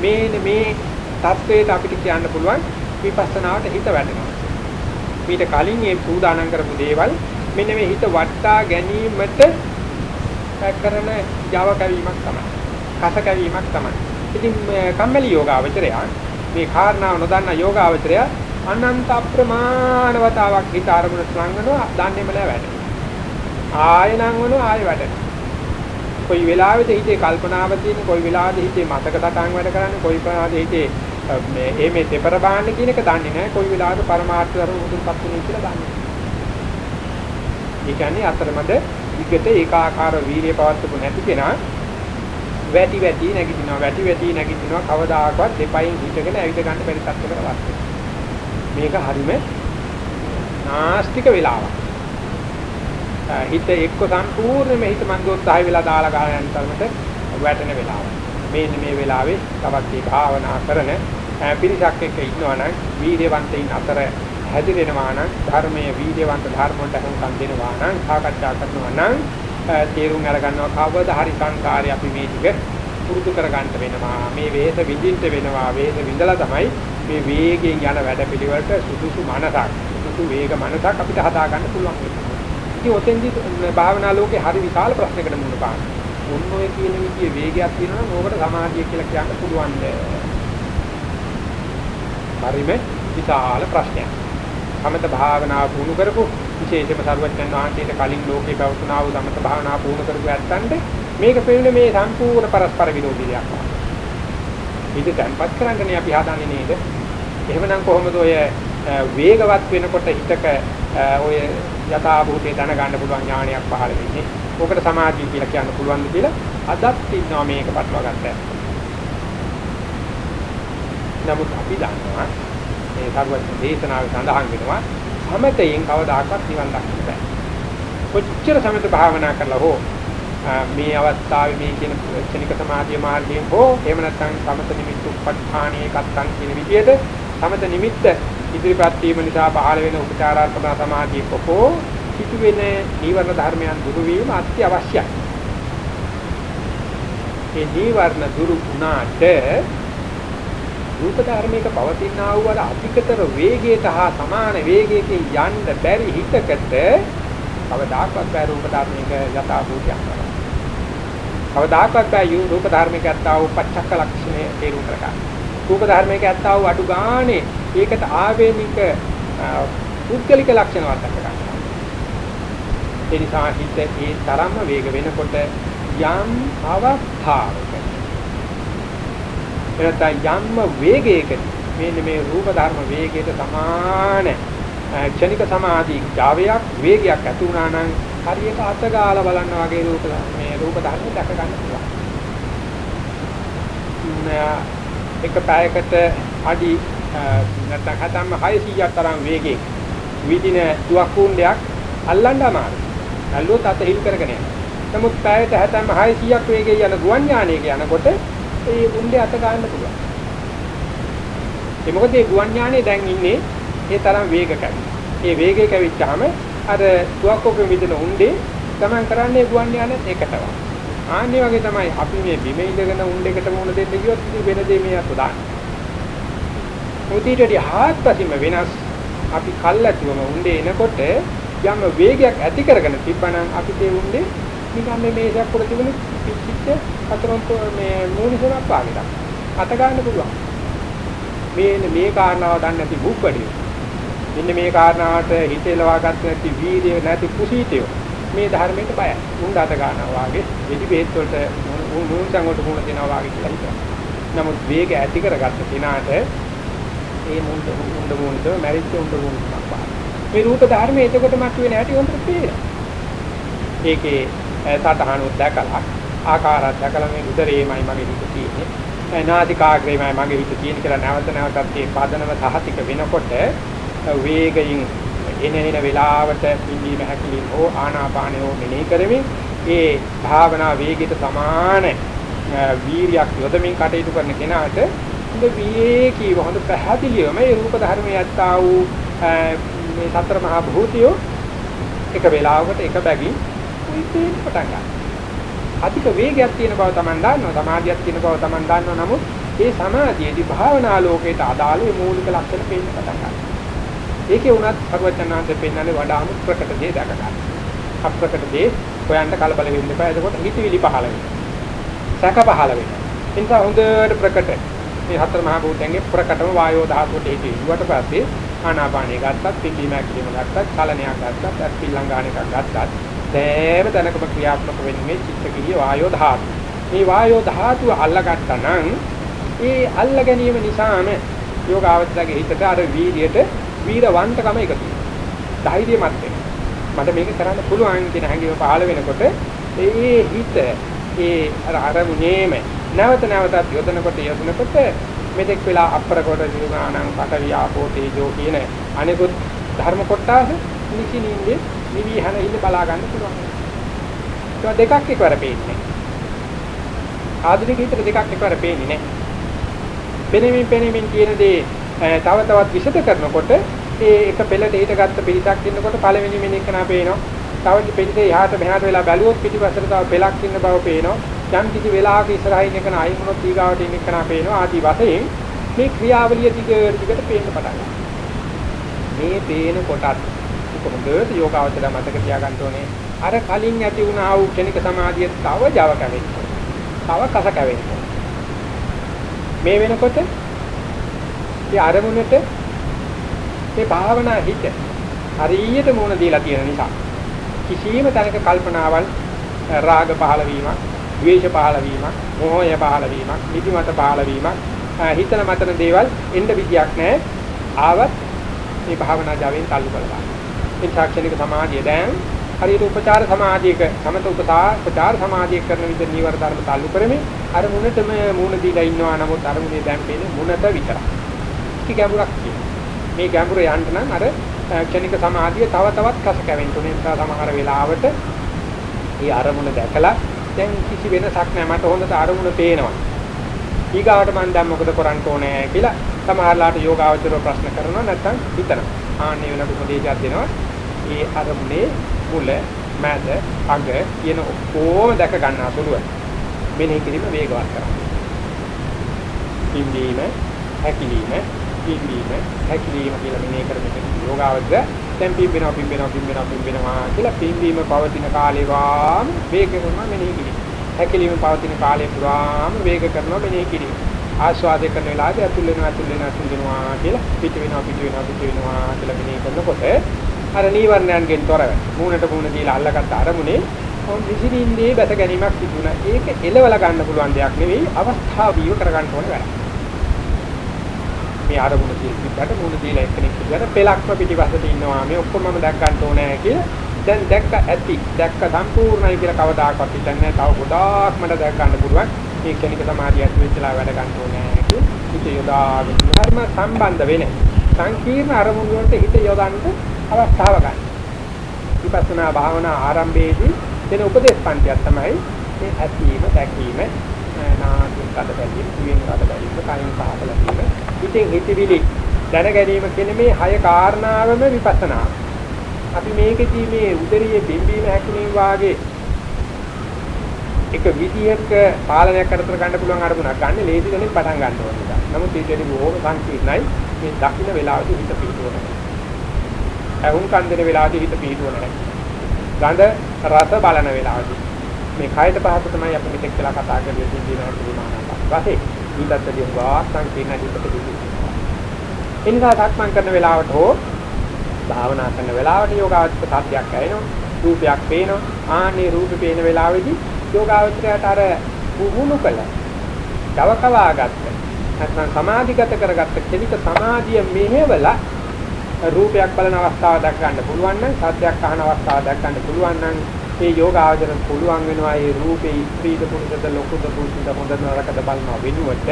A: මේන මේ தത്വයට අපිට කියන්න පුළුවන් විපස්සනාවට හිත වැටෙනවා. ඊට කලින් මේ සූදානම් කරපු දේවල් මෙන්න මේ හිත වටා ගැනීමට කරන Java කැවීමක් තමයි. කස කැවීමක් තමයි. ඉතින් කම්මැලි යෝගාවචරයා මේ කාරණාව නොදන්නා යෝගාවචරයා අනන්ත අප්‍රමාණවතාවක් හිත අරමුණට ලංගනවා දන්නේම නැහැ වැඩ. ආය නංගනවා ආය වැඩනවා. කොයි වෙලාවෙද හිතේ කල්පනාව තියෙන කොයි වෙලාවෙද හිතේ මතක තටන් වැඩ කරන්නේ කොයි වෙලාවෙද හිතේ මේ ඒ මේ දෙපර බාන්න කියන එක දන්නේ නැහැ. කොයි වෙලාවද පරමාර්ථ ධර්ම මුදුන්පත් වෙන්නේ කියලා දන්නේ නැහැ. ඒ කියන්නේ අතරමැද විගත ඒකාකාර වීර්ය පවත්වපු නැති කෙනා වැටි වැටි නැගිටිනවා. වැටි වැටි නැගිටිනවා කවදාකවත් දෙපයින් හිටගෙන ඇවිද ගන්න බැරි තත්ත්වයකට වත් මේක හරිම නාස්තික වෙලාවක්. හිත එක්ක සම්පූර්ණයෙන්ම හිත මන්දෝත්සාහය වෙලා දාලා ගන්න යන තරමට වැටෙන වෙලාව. මේ මේ වෙලාවේ තවත් මේ භාවනා කරන පිරිසක් එක්ක ඉන්නවනම් වීර්යවන්තයින් අතර හැදිරෙනවා නම් ධර්මයේ වීර්යවන්ත ධර්ම වලට හුඟක් දෙනවා නම් සාකච්ඡා කරනවා නම් තේරුම් අරගන්නවා කවදා හරි සංකාරය අපි මේ ටික පුරුදු කරගන්න වෙනවා. මේ වේද විඳින්න වෙනවා. වේද විඳලා තමයි මේ වේගයෙන් යන වැඩපිළිවෙලට සුදුසු මනසක් සුදුසු වේග මනසක් අපිට හදා ගන්න පුළුවන් වෙනවා ඉතින් ඔතෙන්දි භාවනා ලෝකේ හරි විශාල ප්‍රශ්නයකට මුහුණ පාන මොන ඔය කියන විදිහේ වේගයක් තියෙනවා නම් ඕකට සමාධිය කියලා කියන්න පුළුවන් හරිම විශාල ප්‍රශ්නයක් සමත භාවනාව පුහුණු කරපු විශේෂම සර්වඥන් වහන්සේට කලින් ලෝකේ පැවතුනා වූ සමත භාවනා පුහුණු කරපු ඇත්තන්ට මේක පෙන්නේ මේ සම්පූර්ණ පරස්පර විරෝධී දෙයක්. ඊට tempat කරන්නේ අපි හදාන්නේ නේද? එහෙමනම් කොහොමද ඔය වේගවත් වෙනකොට හිතක ඔය යථා භූතේ දැනගන්න පුළුවන් ඥානයක් පහළ වෙන්නේ. ඕකට සමාධිය කියලා කියන්න පුළුවන්ද කියලා අදත් ඉන්නවා මේක පටලවා ගන්න. නමුත් අපි දන්නවා මේ සර්වඥ දේශනාවේ සඳහන් වෙනවා සමතයෙන් කවදාකවත් නිවන් දකින්න බෑ. කොච්චර සමත භාවනා කරලා හෝ මේ අවස්ථාවේ මේ කියන ක්ෂණික සමාධිය මාර්ගයෙන් හෝ එහෙම නැත්නම් සමත නිමිත්ත උපට්ඨානීය කත්තන් කියන විදිහට සමත නිමිත්ත ඉදිරිපත් වීම නිසා පහළ වෙන උපචාරාත්මක සමාධිය කොහො සිටු වෙන නීවරණ ධර්මයන් දුරු වීම අත්‍යවශ්‍යයි. ඒ නීවරණ දුරු වුණාට රූප ධර්මයක පවතිනා වූ අර අධිකතර වේගයට හා සමාන වේගයකින් යන්න බැරි හිතකට කවදාකවත් බෑ රූප ධර්මයක යථා භූතයක් කරන්න. කවදාකවත් බෑ රූප ධර්මයක ඇත්තා වූ පච්චක්ක ලක්ෂණය තේරුම් කරගන්න. රූප ධර්මයක ඇත්තා වූ අඩු ගානේ ඒකට ආවේනික පුද්ගලික ලක්ෂණ වත් දක්ව ගන්නවා. ඒ නිසා හිත ඒ තරම්ම වේග වෙනකොට යම් අවස්ථාවක එනතම් යම් වේගයකට මෙන්න මේ රූප ධර්ම වේගයට සමාන ක්ෂණික සමාධි ජාවයක් වේගයක් ඇති වුණා නම් හරියට අතගාලා බලන්න වගේ රූප මේ රූප ධර්ම දැක ගන්න පුළුවන්. එක පැයකට අඩි නැත්නම් හතම්ම 600ක් තරම් වේගයෙන් විදින දුවක් කුණ්ඩයක් අල්ලන්න අමාරුයි. අල්ලුවොත් අත හිල් කරගෙන යනවා. නමුත් පැයට හතම්ම 600ක් වේගයෙන් යන ගුවන් යානයක යනකොට ඒ උණ්ඩේ අත ගන්න පුළුවන්. ඒ මොකද මේ ගුවන් යානේ දැන් ඉන්නේ ඒ තරම් වේගකයි. ඒ වේගය කැවිච්චාම අර තුවක්කෝක විදින උණ්ඩේ ගමන් කරන්නේ ගුවන් යානෙත් එකටම. ආන්නේ වගේ තමයි අපි මේ බිම ඉඳගෙන උණ්ඩේකට මුණ දෙන්න ගියොත් වෙන දේ මේ අත දාන්න. මුතිටදී හාත්පසින්ම වෙනස් අපි කල්ලාතුම උණ්ඩේ එනකොට යම් වේගයක් ඇති කරගෙන තිබ්බනම් අපි ඒ උණ්ඩේ නිකන් මේ මේසයක් උඩ තිබුණු පිච්චිච්ච අතරොන්ත මේ මූලිකවක් වගේ අත ගන්න පුළුවන්. මේ මේ කාරණාව දන්නේ නැති බුක්කඩිය. මෙන්න මේ කාරණාවට හිතේලවා ගන්න නැති වීර්යය නැති කුසීතය. මේ ධර්මයට බයයි. උණ්ඩ අත ගන්නවා වගේ එදි බෙහෙත් වලට මූණ සංගොට මූණ දෙනවා වගේ කියලා හිතනවා. නමුත් වේග ඇති කරගත්ත කෙනාට ඒ මුණ්ඩ මුණ්ඩ මුණ්ඩ මැරිච්ච උණ්ඩ මුණ්ඩක් පාන. මේ රූප ධර්මයේ එතකොට මතුවේ නැටි හොඳට පේනවා. ඒකේ සතහනුත් දැකලා ආකාරات දැකලා මේ උදරේමයි මගේ හිත තියෙන්නේ. නාසිකාග්‍රේමයි මගේ හිත තියෙන කියලා නැවත නැවතත් මේ පදනම සහතික වෙනකොට වේගයෙන් එන එන වෙලාවට පිළිම හැකිලින් හෝ ආනාපානය හෝ මෙනෙහි කරමින් ඒ භාවනා වේගයට සමාන වීරියක් යොදමින් කටයුතු කරන කෙනාට හොඳ විවේකීව හොඳ පැහැදිලිව මේ රූප ධර්මයේ යත්තා වූ මේ සතර මහා භූතියෝ එක වෙලාවකට එක බැගින් උයිතේ පටන් ගන්නවා. අධික වේගයක් තියෙන බව Taman දන්නවා. සමාධියක් තියෙන බව Taman දන්නවා. නමුත් ඒ සමාධියේදී භාවනා ලෝකයට අදාළ මූලික ලක්ෂණ පේන්න පටන් ගන්නවා. ඒකේ උනත් සර්වඥාන්ත පෙන්වන්නේ වඩාම ප්‍රකට දේ දැක ගන්න. අප්‍රකට දේ හොයන්න කලබල වෙන්න එපා. එතකොට හිතවිලි පහළ වෙනවා. සැක පහළ වෙනවා. ඒ නිසා හොඳට ප්‍රකට මේ හතර මහා භූතයන්ගේ ප්‍රකටම වායෝ ධාතුවට හේතු ඊට පස්සේ ආනාපානිය ගත්තත් පිළිමයක් කිරීම ගත්තත් කලනයක් ගත්තත් අත්පිල්ලංගාන එකක් ගත්තත් සෑම තැනකම ක්‍රියාත්මක වෙන්නේ චිත්තකීය වායෝ ධාතු. මේ වායෝ ධාතුව අල්ලගත්තා නම් ඒ අල්ල ගැනීම නිසාම යෝගාවචරගේ හිතට අර වීර්යයට වීරවන්තකම එකතු වෙනවා. ධෛර්යමත් වෙනවා. මට මේක කරන්න පුළුවන් කියන හැඟීම පහළ වෙනකොට ඒ හිත ඒ අර අරමුණේම නැවත නැවතත් යොදනකොට යොදනකොට මෙතෙක් වෙලා අප්‍රකොට ජීවනානම් පඨවි ආපෝ තේජෝ කියන අනිකුත් ධර්ම කොටස නිසිනින්දේ නිවිහන ඉඳ බලා ගන්න පුළුවන්. ඒක දෙකක් එකවර පේන්නේ. ආධුනික හිතට දෙකක් එකවර පේන්නේ නැහැ. පෙනෙමින් පෙනෙමින් කියන දේ තව තවත් විෂද කරනකොට ඒ එක පෙළට හිටගත්ත පිළිසක් ඉන්නකොට පළවෙනි මිනිහ කනා පේනවා. තව පිළිසේ යහට මෙහාට වෙලා බැලුවොත් පිටිපස්සට තව පෙළක් ඉන්න බව පේනවා. යම් කිසි වෙලාවක ඉස්සරහින් එකන අයින් වුණොත් ඊගාවට ඉන්න එකනා පේනවා. ආදි වශයෙන් මේ ක්‍රියාවලිය දිගට දිගට පේන්න පටන් මේ පේන කොටත් කොහොමද යෝගාවචර මතක තියාගන්න ඕනේ. අර කලින් ඇති වුණා වූ ක්ෂණික සමාධිය තව Java කැවෙන්න. තව කස කැවෙන්න. මේ වෙනකොට මේ අරමුණට මේ භාවනා හිත හරියට මුණ දීලා තියෙන නිසා කිසියම් තැනක කල්පනාවල් රාග පහළ වීමක්, ද්වේෂ පහළ වීමක්, මෝහය පහළ වීමක්, නිදිමත පහළ වීමක්, හිතන මතන දේවල් එන්න විදියක් නැහැ. ආවත් මේ භාවනා ජාවෙන් تعلق කරලා. මේ තාක්ෂණික සමාධිය දැන් හරියට උපචාර සමාධියක සමත උපචාර සමාධිය කරන විදිහ නීවර ධර්ම تعلق කරමින් අර මුණටම මුණ දීලා ඉන්නවා නමුත් අර මුණේ දැන් පේන්නේ මුණට විතරයි. ඒක ගැඹුරක් කියනවා. මේ ගැඹුර යන්න නම් අර ක්ෂණික සමාධිය තව තවත් කස කැවෙන්න උනේ නිසා සමහර වෙලාවට මේ අරමුණ දැකලා දැන් කිසි වෙනසක් නැහැ මට හොඳට අරමුණ පේනවා. ඊගාවට මම දැන් මොකද කරන්න ඕනේ කියලා සමහරලාට යෝගාවචරව ප්‍රශ්න කරනවා නැත්නම් හිතනවා. ආන්නේ වෙනකොට උපදේශයක් දෙනවා. ඒ අරමුණේ මුල, මැද, අග කියන ඔක්කොම දැක ගන්න අසුලුව. මෙනෙහි කිරීම වේගවත් කරනවා. පිම්බීම, හැකිලිම, පිම්බීම, හැකිලිම කියලා මෙනෙහි කරමින් යෝගාවචර දැන් පිම්බෙනවා, පිම්බෙනවා, පිම්බෙනවා, පිම්බෙනවා කියලා පිම්බීම පවතින කාලේ වාම වේග කරනවා මෙනෙහි කිරීම. හැකිලිම පවතින කාලය පුරාම වේග කරනවා මෙනෙහි කිරීම. ආස්වාදේ කරන වෙලාවදී අතුල් වෙනවා අතුල් වෙනවා අතුල් වෙනවා කියලා පිට වෙනවා පිට වෙනවා පිට වෙනවා කියලා මෙනෙහි කරනකොට අර නීවරණයන්ගෙන් තොරව මූණට මූණ දීලා අල්ලගත්ත අරමුණේ විසිරින්දී බැස ගැනීමක් තිබුණා. ඒක එලවලා ගන්න පුළුවන් දෙයක් නෙවෙයි අවස්ථාව බීව කරගන්න ඕනේ වැඩක්. මේ අරමුණ පිටට මූණ දීලා එක්කෙනෙක් විදියට පෙලක්ම පිටිපස්සට ඉන්නවා. මේ ඔක්කොම මම දැක් ගන්න ඕනේ කියලා දැන් දැක්ක ඇති දැක්ක සම්පූර්ණයි කියලා කවදාකවත් හිතන්නේ තව ගොඩාක් මට දැක් ගන්න පුළුවන් මේ කෙනෙක් සමාධිය ඇති වෙච්චලා වැඩ ගන්න ඕනේ කියලා හිත යොදාගෙන ධර්ම සම්බන්ධ වෙන සංකීර්ණ අරමුණු වලට හිත යොදන්න අවස්ථාව ගන්න. විපස්සනා භාවනා ආරම්භයේදී දෙන උපදේශ පන්තියක් තමයි මේ ඇතිවීම දැකීම නාමයෙන් කඩ බැලීම දිවෙන් කඩ බැලීම කයින් පහදලා දීම ඉතින් හිතවිලි දැන ගැනීම කියන මේ හය කාරණාවම විපස්සනා. අපි මේකදී මේ උදරියේ බිම්බීම හැකිනීම වාගේ එක විදියක පාලනයක් කරතර ගන්න පුළුවන් අරමුණක් ගන්න ලේසි දෙනෙක් පටන් ගන්න ඕනේ. නමුත් ඒකදී බොහොම සංකීර්ණයි. මේ දකින්න වෙලාවදී හිත පිටවන. ඇහුම් කන් දෙන වෙලාවදී හිත පිටවන. ගඳ රස බලන වෙලාවදී මේ කයට පහත තමයි අපි මෙතෙක් කළා කතා කරලා තියෙන්නේ නේද? වාසේ ඊටත්දී වාක් සංකීර්ණ හිතට පිටවනවා. එනිසා සක්මන් කරන වෙලාවට හෝ භාවනා කරන වෙලාවට යෝගාවචක සත්‍යයක් ඇහෙනවා රූපයක් පේනවා ආනේ රූපේ පේන වෙලාවේදී යෝගාවචරයට අර පුහුණු කළ දවකවා ගත්ත නැත්නම් සමාධිගත කරගත්ත කෙලික සමාධිය මෙහෙवला රූපයක් බලන අවස්ථාව දක් ගන්න පුළුවන් නම් සත්‍යයක් අහන අවස්ථාව දක් ගන්න පුළුවන් නම් ඒ යෝගාවචරයට පුළුවන් වෙනවා ඒ රූපේ ස්ත්‍රීද පුරුෂද ලොකුද පුරුෂද හොඳ නරකද බලනවා වෙනුවට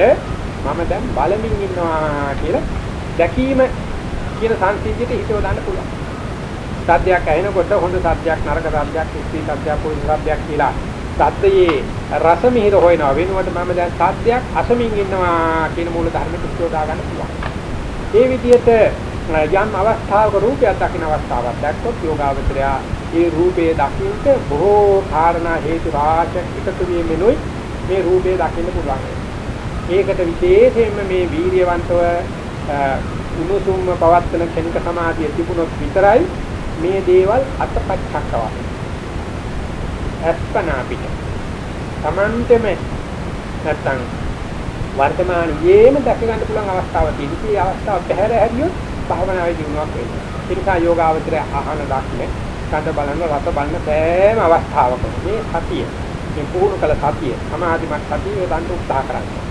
A: මම දැන් බලමින් ඉන්නවා කියලා දැකීම කියන සංසිද්ධියට හිතව දාන්න පුළුවන්. සත්‍යයක් ඇහෙනකොට හොඳ සත්‍යයක් නරක සත්‍යයක් ස්ත්‍රී සත්‍යයක් පුරුෂ සත්‍යයක් කියලා සත්‍යයේ රස මිහිර හොයනවා වෙනුවට මම දැන් සත්‍යයක් අසමින් ඉන්නවා කියන මූල ධර්ම කිච්චෝ දාගන්න පුළුවන්. ඒ විදිහට යම් අවස්ථාවක රූපයක් දකින්න අවස්ථාවක් දැක්කොත් යෝගාවචරය ඒ රූපයේ දකින්නට බොහෝ කාරණා හේතු රාශියක් එකතු වීමෙනුයි මේ රූපය දකින්න පුළුවන්. ඒකට විශේෂයෙන්ම මේ වීර්යවන්තව උණුසුම්ම පවත්තන කෙනික සමාධිය තිබුණොත් විතරයි මේ දේවල් අතපච්චක්කවා. අස්පනා පිට. Tamanteම නැත්තම් වර්තමානයේම දැක ගන්න පුළුවන් අවස්ථාවක් තියෙනවා. මේ අවස්ථාව පැහැර හැරියොත් භාවනාවේ දිනුවක් වෙනවා. ඒ නිසා යෝගාවචරය අහන දක්නේ කඳ බලන රස බලන සෑම අවස්ථාවකම මේ සතිය මේ පුහුණු කළ සතිය සමාධිමත් සතිය යොදන්න උත්සාහ කරන්නේ.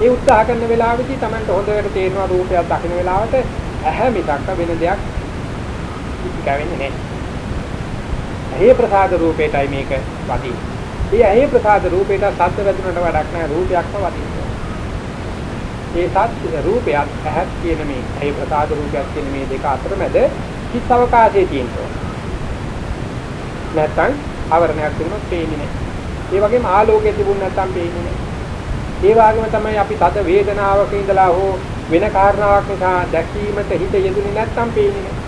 A: ඒ උත්සාහ කරන වෙලාවෙදී Tamanට හොඳට තේරෙනවා රූපයක් දකින්න වෙලාවට ඇහැ මිසක් වෙන දෙයක් කිසිකවෙන්නේ නැහැ. ඇහි ප්‍රසාද රූපේටයි මේක වදින්නේ. ඒ ඇහි ප්‍රසාද රූපේට සත්‍ය වැදුනට වැඩක් නැහැ රූපයක්ම වදින්නේ. ඒ සත්‍ය රූපයක් ඇහත් කියන මේ ඇහි ප්‍රසාද රූපයක් කියන මේ දෙක අතරමැද කිස් අවකාශයේ තියෙනවා. නැත්තම් ආවරණයක් තිබුණොත් පේන්නේ නැහැ. ඒ වගේම ආලෝකයේ තිබුණ නැත්තම් පේන්නේ නැහැ. ඒ වගේම තමයි අපි තද වේදනාවක ඉඳලා හෝ වෙන කාරණාවක් නිසා දැකීමට හිත යෙදුනේ නැත්නම් පේන්නේ නැහැ.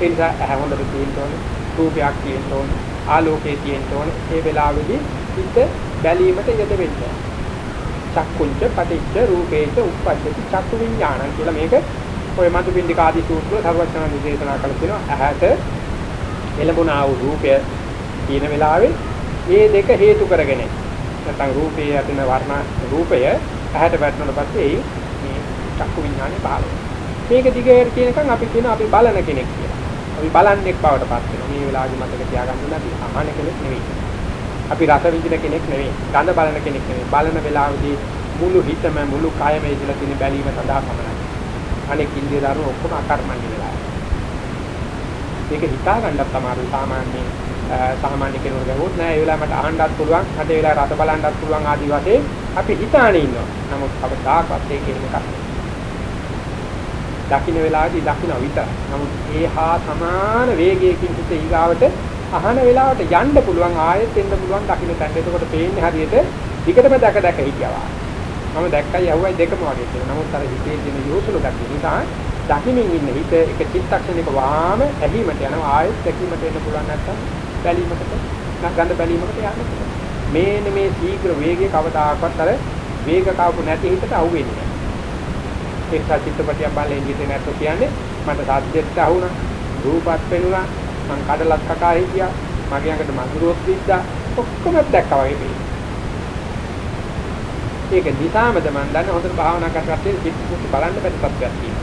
A: ඒ නිසා ඇහැ හොඳට තියෙන්න ඕනේ, රූපයක් තියෙන්න ඕනේ, ආලෝකයේ තියෙන්න ඕනේ. ඒ වෙලාවේදී හිත බැලීමට යෙද වෙන්න ඕනේ. චක්කුංච පටිච්ච රූපේච උප්පජ්ජති චක්කු විඥානං කියලා මේක ඔය මතුපිණ්ඩික ආදී සූත්‍රවල සර්වඥාන් දේශනා කළ තියෙනවා. ඇහැට එළඹුණා වූ රූපය තියෙන වෙලාවේ මේ දෙක හේතු කරගෙන නැත්නම් රූපයේ ඇතින වර්ණ රූපය ඇහැට වැටුණාට පස්සේ මේ චක්කු විඥානේ පහළ වෙනවා. මේක දිගට කියනකම් අපි කියන අපි බලන කෙනෙක් කියලා. අපි බලන්නෙක් බවට පත් වෙනවා. මේ වෙලාවේ මතක තියාගන්න අපි අහන කෙනෙක් නෙවෙයි. අපි රස විඳින කෙනෙක් නෙවෙයි. ගඳ බලන කෙනෙක් නෙවෙයි. බලන වෙලාවේදී මුළු හිතම මුළු කායම ඉදලා තියෙන බැලීම සඳහා පමණයි. අනෙක් ඉන්දිය දරුවෝ ඔක්කොම අකර්මණ්‍ය වෙලා. මේක හිතා ගන්නත් තමයි සාමාන්‍යයෙන් සාමාන්‍ය කෙනෙකුට ගහුවොත් නෑ ඒ වෙලාවට මට අහන්නත් පුළුවන් මට ඒ වෙලාවට රස බලන්නත් පුළුවන් ආදි වශයෙන් අපි හිතානේ ඉන්නවා. නමුත් කවදාකවත් ඒක එහෙම එකක් දකින්න වෙලාවදී දකින්න විතර නමුත් ඒ හා සමාන වේගයකින් හිත ඊගාවට අහන වෙලාවට යන්න පුළුවන් ආයෙත් එන්න පුළුවන් දකින්න තැනට එතකොට පේන්නේ හරියට විකටම දැක දැක හිටියා මම දැක්කයි යහුවයි දෙකම වගේ කියලා. නමුත් අර හිතේ තියෙන යොසුල දැක්ක නිසා දකිමින් ඉන්න හිත එක චිත්තක්ෂණයක වාම ඇහිමට යනවා ආයෙත් දැකීමට එන්න පුළුවන් නැත්තම් බැලීමකට ගඳ බැලීමකට යන්නේ. මේන මේ ශීඝ්‍ර වේගය කවදාකවත් අර වේග කාපු නැති හිතට අහු වෙන්නේ නැහැ. ඒක චිත්තපටියක් බලලා ඉඳිට නැත්නම් කියන්නේ මට සාධ්‍යයට අහුණා, රූපත් පෙනුණා, මං කඩලත් කකා හිටියා, මගේ අඟට මඳුරුවක් විද්දා, ඔක්කොම දැක්කා වගේ පේනවා. ඒක නිසාමද මම දන්නේ හොඳට භාවනා කරද්දී චිත්ත කුටි බලන්න බැරි තත්ත්වයක් තියෙනවා.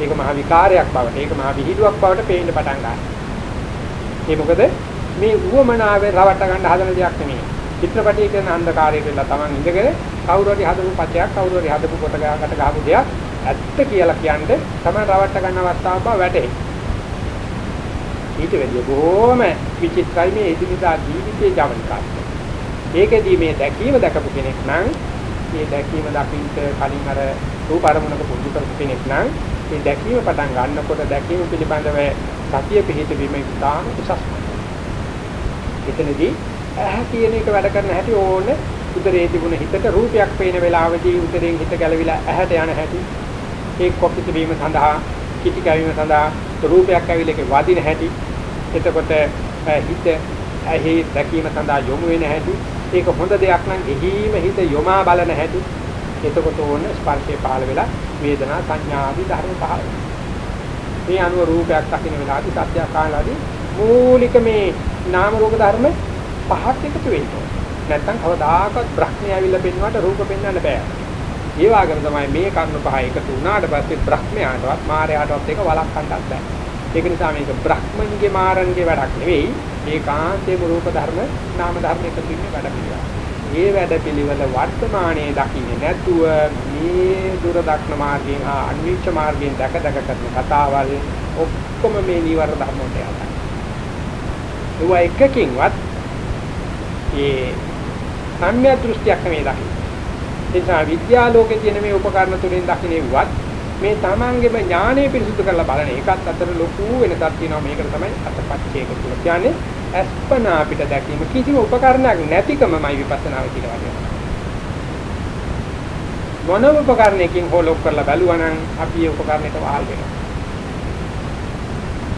A: ඒක මහ විකාරයක් බවට, ඒක මහ විහිළුවක් බවට පේන්න පටන් ගන්නවා. ඒ මොකද මේ උවමනාවේ රවට්ට ගන්න හදන දෙයක් නෙමෙයි. චිත්‍රපටයේ කරන අන්ධකාරයේ කියලා Taman ඉඳගෙන කවුරු හරි හදපු පචයක් කවුරු හරි හදපු කොට ගහකට ගහපු දෙයක් ඇත්ත කියලා කියන්නේ Taman රවට්ට ගන්න අවස්ථාවක් බව වැටේ. ඊට වැඩිය බොහොම විචිත්‍රයි මේ එදිනදා ජීවිතයේ ජවනිකාර්ය. ඒකෙදී මේ දැකීම දැකපු කෙනෙක් නම් මේ දැකීම දකින්න කලින් අර රූප අරමුණක පුරුදු කරපු කෙනෙක් නම් මේ දැකීම පටන් ගන්නකොට දැකීම පිළිබඳව සතිය පිහිට වීම ඉතාම උසස්. එතනදී ඇහැ කියන එක වැඩ කරන හැටි ඕන උදරයේ තිබුණ හිතට රූපයක් පේන වෙලාවදී උදරයෙන් හිත ගැලවිලා ඇහැට යන හැටි ඒ කොපිට වීම සඳහා කිටි කැවීම සඳහා රූපයක් ඇවිල්ලා ඒක වදින හැටි. එතකොට හිත ඇහි දැකීම සඳහා යොමු වෙන හැටි. ඒක හොඳ දෙයක් නම් එහිම හිත යොමා බලන හැටි. එතකොට ඕන ස්පර්ශය පහළ වෙලා වේදනා සංඥා ආදී ධර්ම පහළ වෙනවා මේ අනුව රූපයක් දකින්න වෙලාවදී සත්‍ය කාලාදී මූලික මේ නාම රූප ධර්ම පහක් එකතු වෙනවා නැත්තම් කවදාකවත් බ්‍රහ්මය ඇවිල්ලා පෙන්වන්නට රූප පෙන්වන්න බෑ. ඒ වගේම තමයි මේ කර්ණ පහ එකතු වුණාට පස්සේ බ්‍රහ්මයාටවත් මායයටවත් ඒක වළක්වන්නත් බෑ. ඒක නිසා මේක බ්‍රහ්මන්ගේ මාරන්ගේ වැඩක් නෙවෙයි. ඒකාන්තේම රූප ධර්ම නාම ධර්ම එකතු වෙන්නේ වැඩ පිළිවෙල. මේ වැඩ පිළිවෙල වර්තමානයේ දකින්නේ නැතුව මේ දුර දක්න මාර්ගයෙන් හා අන්විච්ඡ මාර්ගයෙන් දැක දැක කරන කතාවල් ඔක්කොම මේ නිවර ධර්ම වලට යනවා. ඒවා එකකින්වත් ඒ සම්‍යක් දෘෂ්ටියක් නෙවෙයි දකින්නේ. ඒ නිසා විද්‍යාලෝකයේ තියෙන මේ උපකරණ තුලින් දකින්නේවත් මේ තමන්ගේම ඥානය පිරිසුදු කරලා බලන එකත් අතර ලොකු වෙනසක් තියෙනවා මේකට තමයි අතපච්චේක කියලා කියන්නේ අස්පනා අපිට දැකීම කිසිම උපකරණයක් නැතිකමයි විපස්සනාව කියලා වගේ මොනම උපකරණයකින් හෝ ලොක් කරලා බලුවා නම් අපි ඒ උපකරණයට වහල් වෙනවා.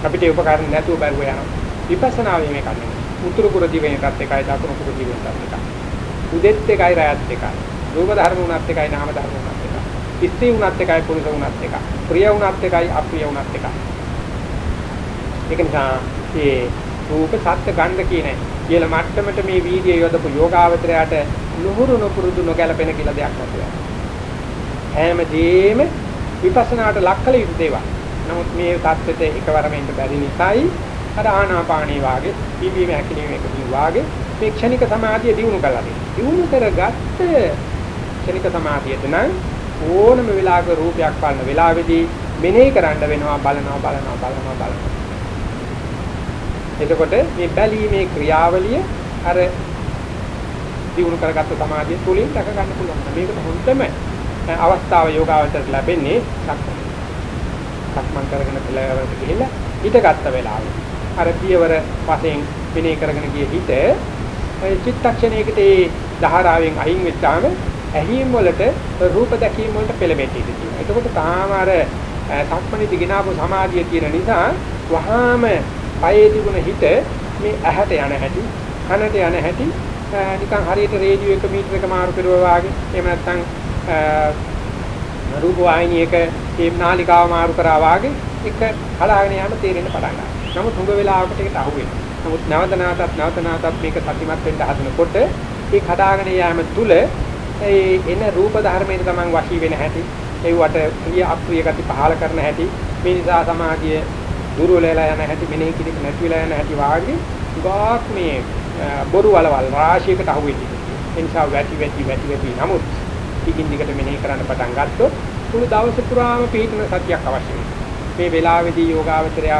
A: අපිට ඒ උපකරණ නැතුව බැලුව යනවා. විපස්සනාවේ මේක නෙමෙයි උතුරු කුර දිවෙනටත් එකයි දකුණු කුර දිවෙනටත් එකයි. උදෙත් එකයි රායත් එකයි. රූප ධර්ම උනත් එකයි නාම ධර්ම උනත් ස්ත්‍රී වුණත් එකයි පුරුෂ වුණත් එකයි. ප්‍රිය වුණත් එකයි අප්‍රිය වුණත් එකයි. ඒක නිසා මේ රූප සත්‍ය ගන්න කියන්නේ කියලා මට්ටමට මේ වීර්ය යොදපු යෝගාවචරයට නුහුරු නුපුරුදු නොගැලපෙන කියලා දෙයක් නැතුව. හැමදේම විපස්සනාට ලක්කල යුතු දේවල්. නමුත් මේ தත්වෙට එකවරම ඉන්න බැරි නිසායි අර ආනාපානී වාගේ පිම්බීම හැකිලිම එකකින් වාගේ මේ ක්ෂණික සමාධිය දිනු කළා. දිනු කරගත්ත ක්ෂණික සමාධියට නම් ඕනම වෙලාවක රූපයක් බලන වෙලාවේදී මෙනෙහි කරන්න වෙනවා බලනවා බලනවා බලනවා බලනවා. එතකොට මේ බැලීමේ ක්‍රියාවලිය අර දිනු කරගත්ත සමාධිය තුලින් දක ගන්න පුළුවන්. මේකට හොඳම අවස්ථාව යෝගාවචරයට ලැබෙන්නේ සක්මන්. සක්මන් කරගෙන පිළවෙලට ගිහිල්ලා හිටගත්ත වෙලාවේ. අර පියවර වශයෙන් මෙනෙහි කරගෙන ගිය හිත චිත්තක්ෂණයකට ඒ ධාරාවෙන් අයින් වෙච්චාම ඇහිම් වලට රූප දැකීම වලට පෙළඹෙන්න ඉඩ තියෙනවා. එතකොට තාම අර සක්මණේදී ගෙනාවු සමාධිය තියෙන නිසා වහාම පයේ තිබුණ හිත මේ ඇහැට යන හැටි, කනට යන හැටි නිකන් හරියට රේඩියෝ එක මීටර එක මාරු කරුවා වගේ එහෙම නැත්නම් රූප වාහිනියක ඒ නාලිකාව මාරු කරා වගේ එක හලාගෙන යන තේරෙන්න පටන් ගන්නවා. නමුත් හුඟ වෙලාවකට ඒකට අහු වෙනවා. නමුත් නැවත නැවතත් නැවත නැවතත් මේක සතිමත් වෙන්න හදනකොට ඒ කඩාගෙන යාම තුල ඒ එන රූප ධර්මයෙන් තමන් වශී වෙන හැටි ඒවට ප්‍රිය අප්‍රිය ගති පහල කරන හැටි මේ නිසා සමාධිය දුර්වල වෙලා යන හැටි මෙනෙහි කිරීම නැති වෙලා යන හැටි වාගේ ගාක් මේ බොරු වලවල් රාශියකට අහු වෙන්නේ. ඒ නිසා වැටි වැටි වැටි වැටි නමුත් ටිකින් ටිකට මෙනෙහි කරන්න පටන් ගත්තොත් මුළු දවස පුරාම පිළිතුරු සතියක් අවශ්‍ය වෙනවා. මේ වෙලාවේදී යෝගාවචරය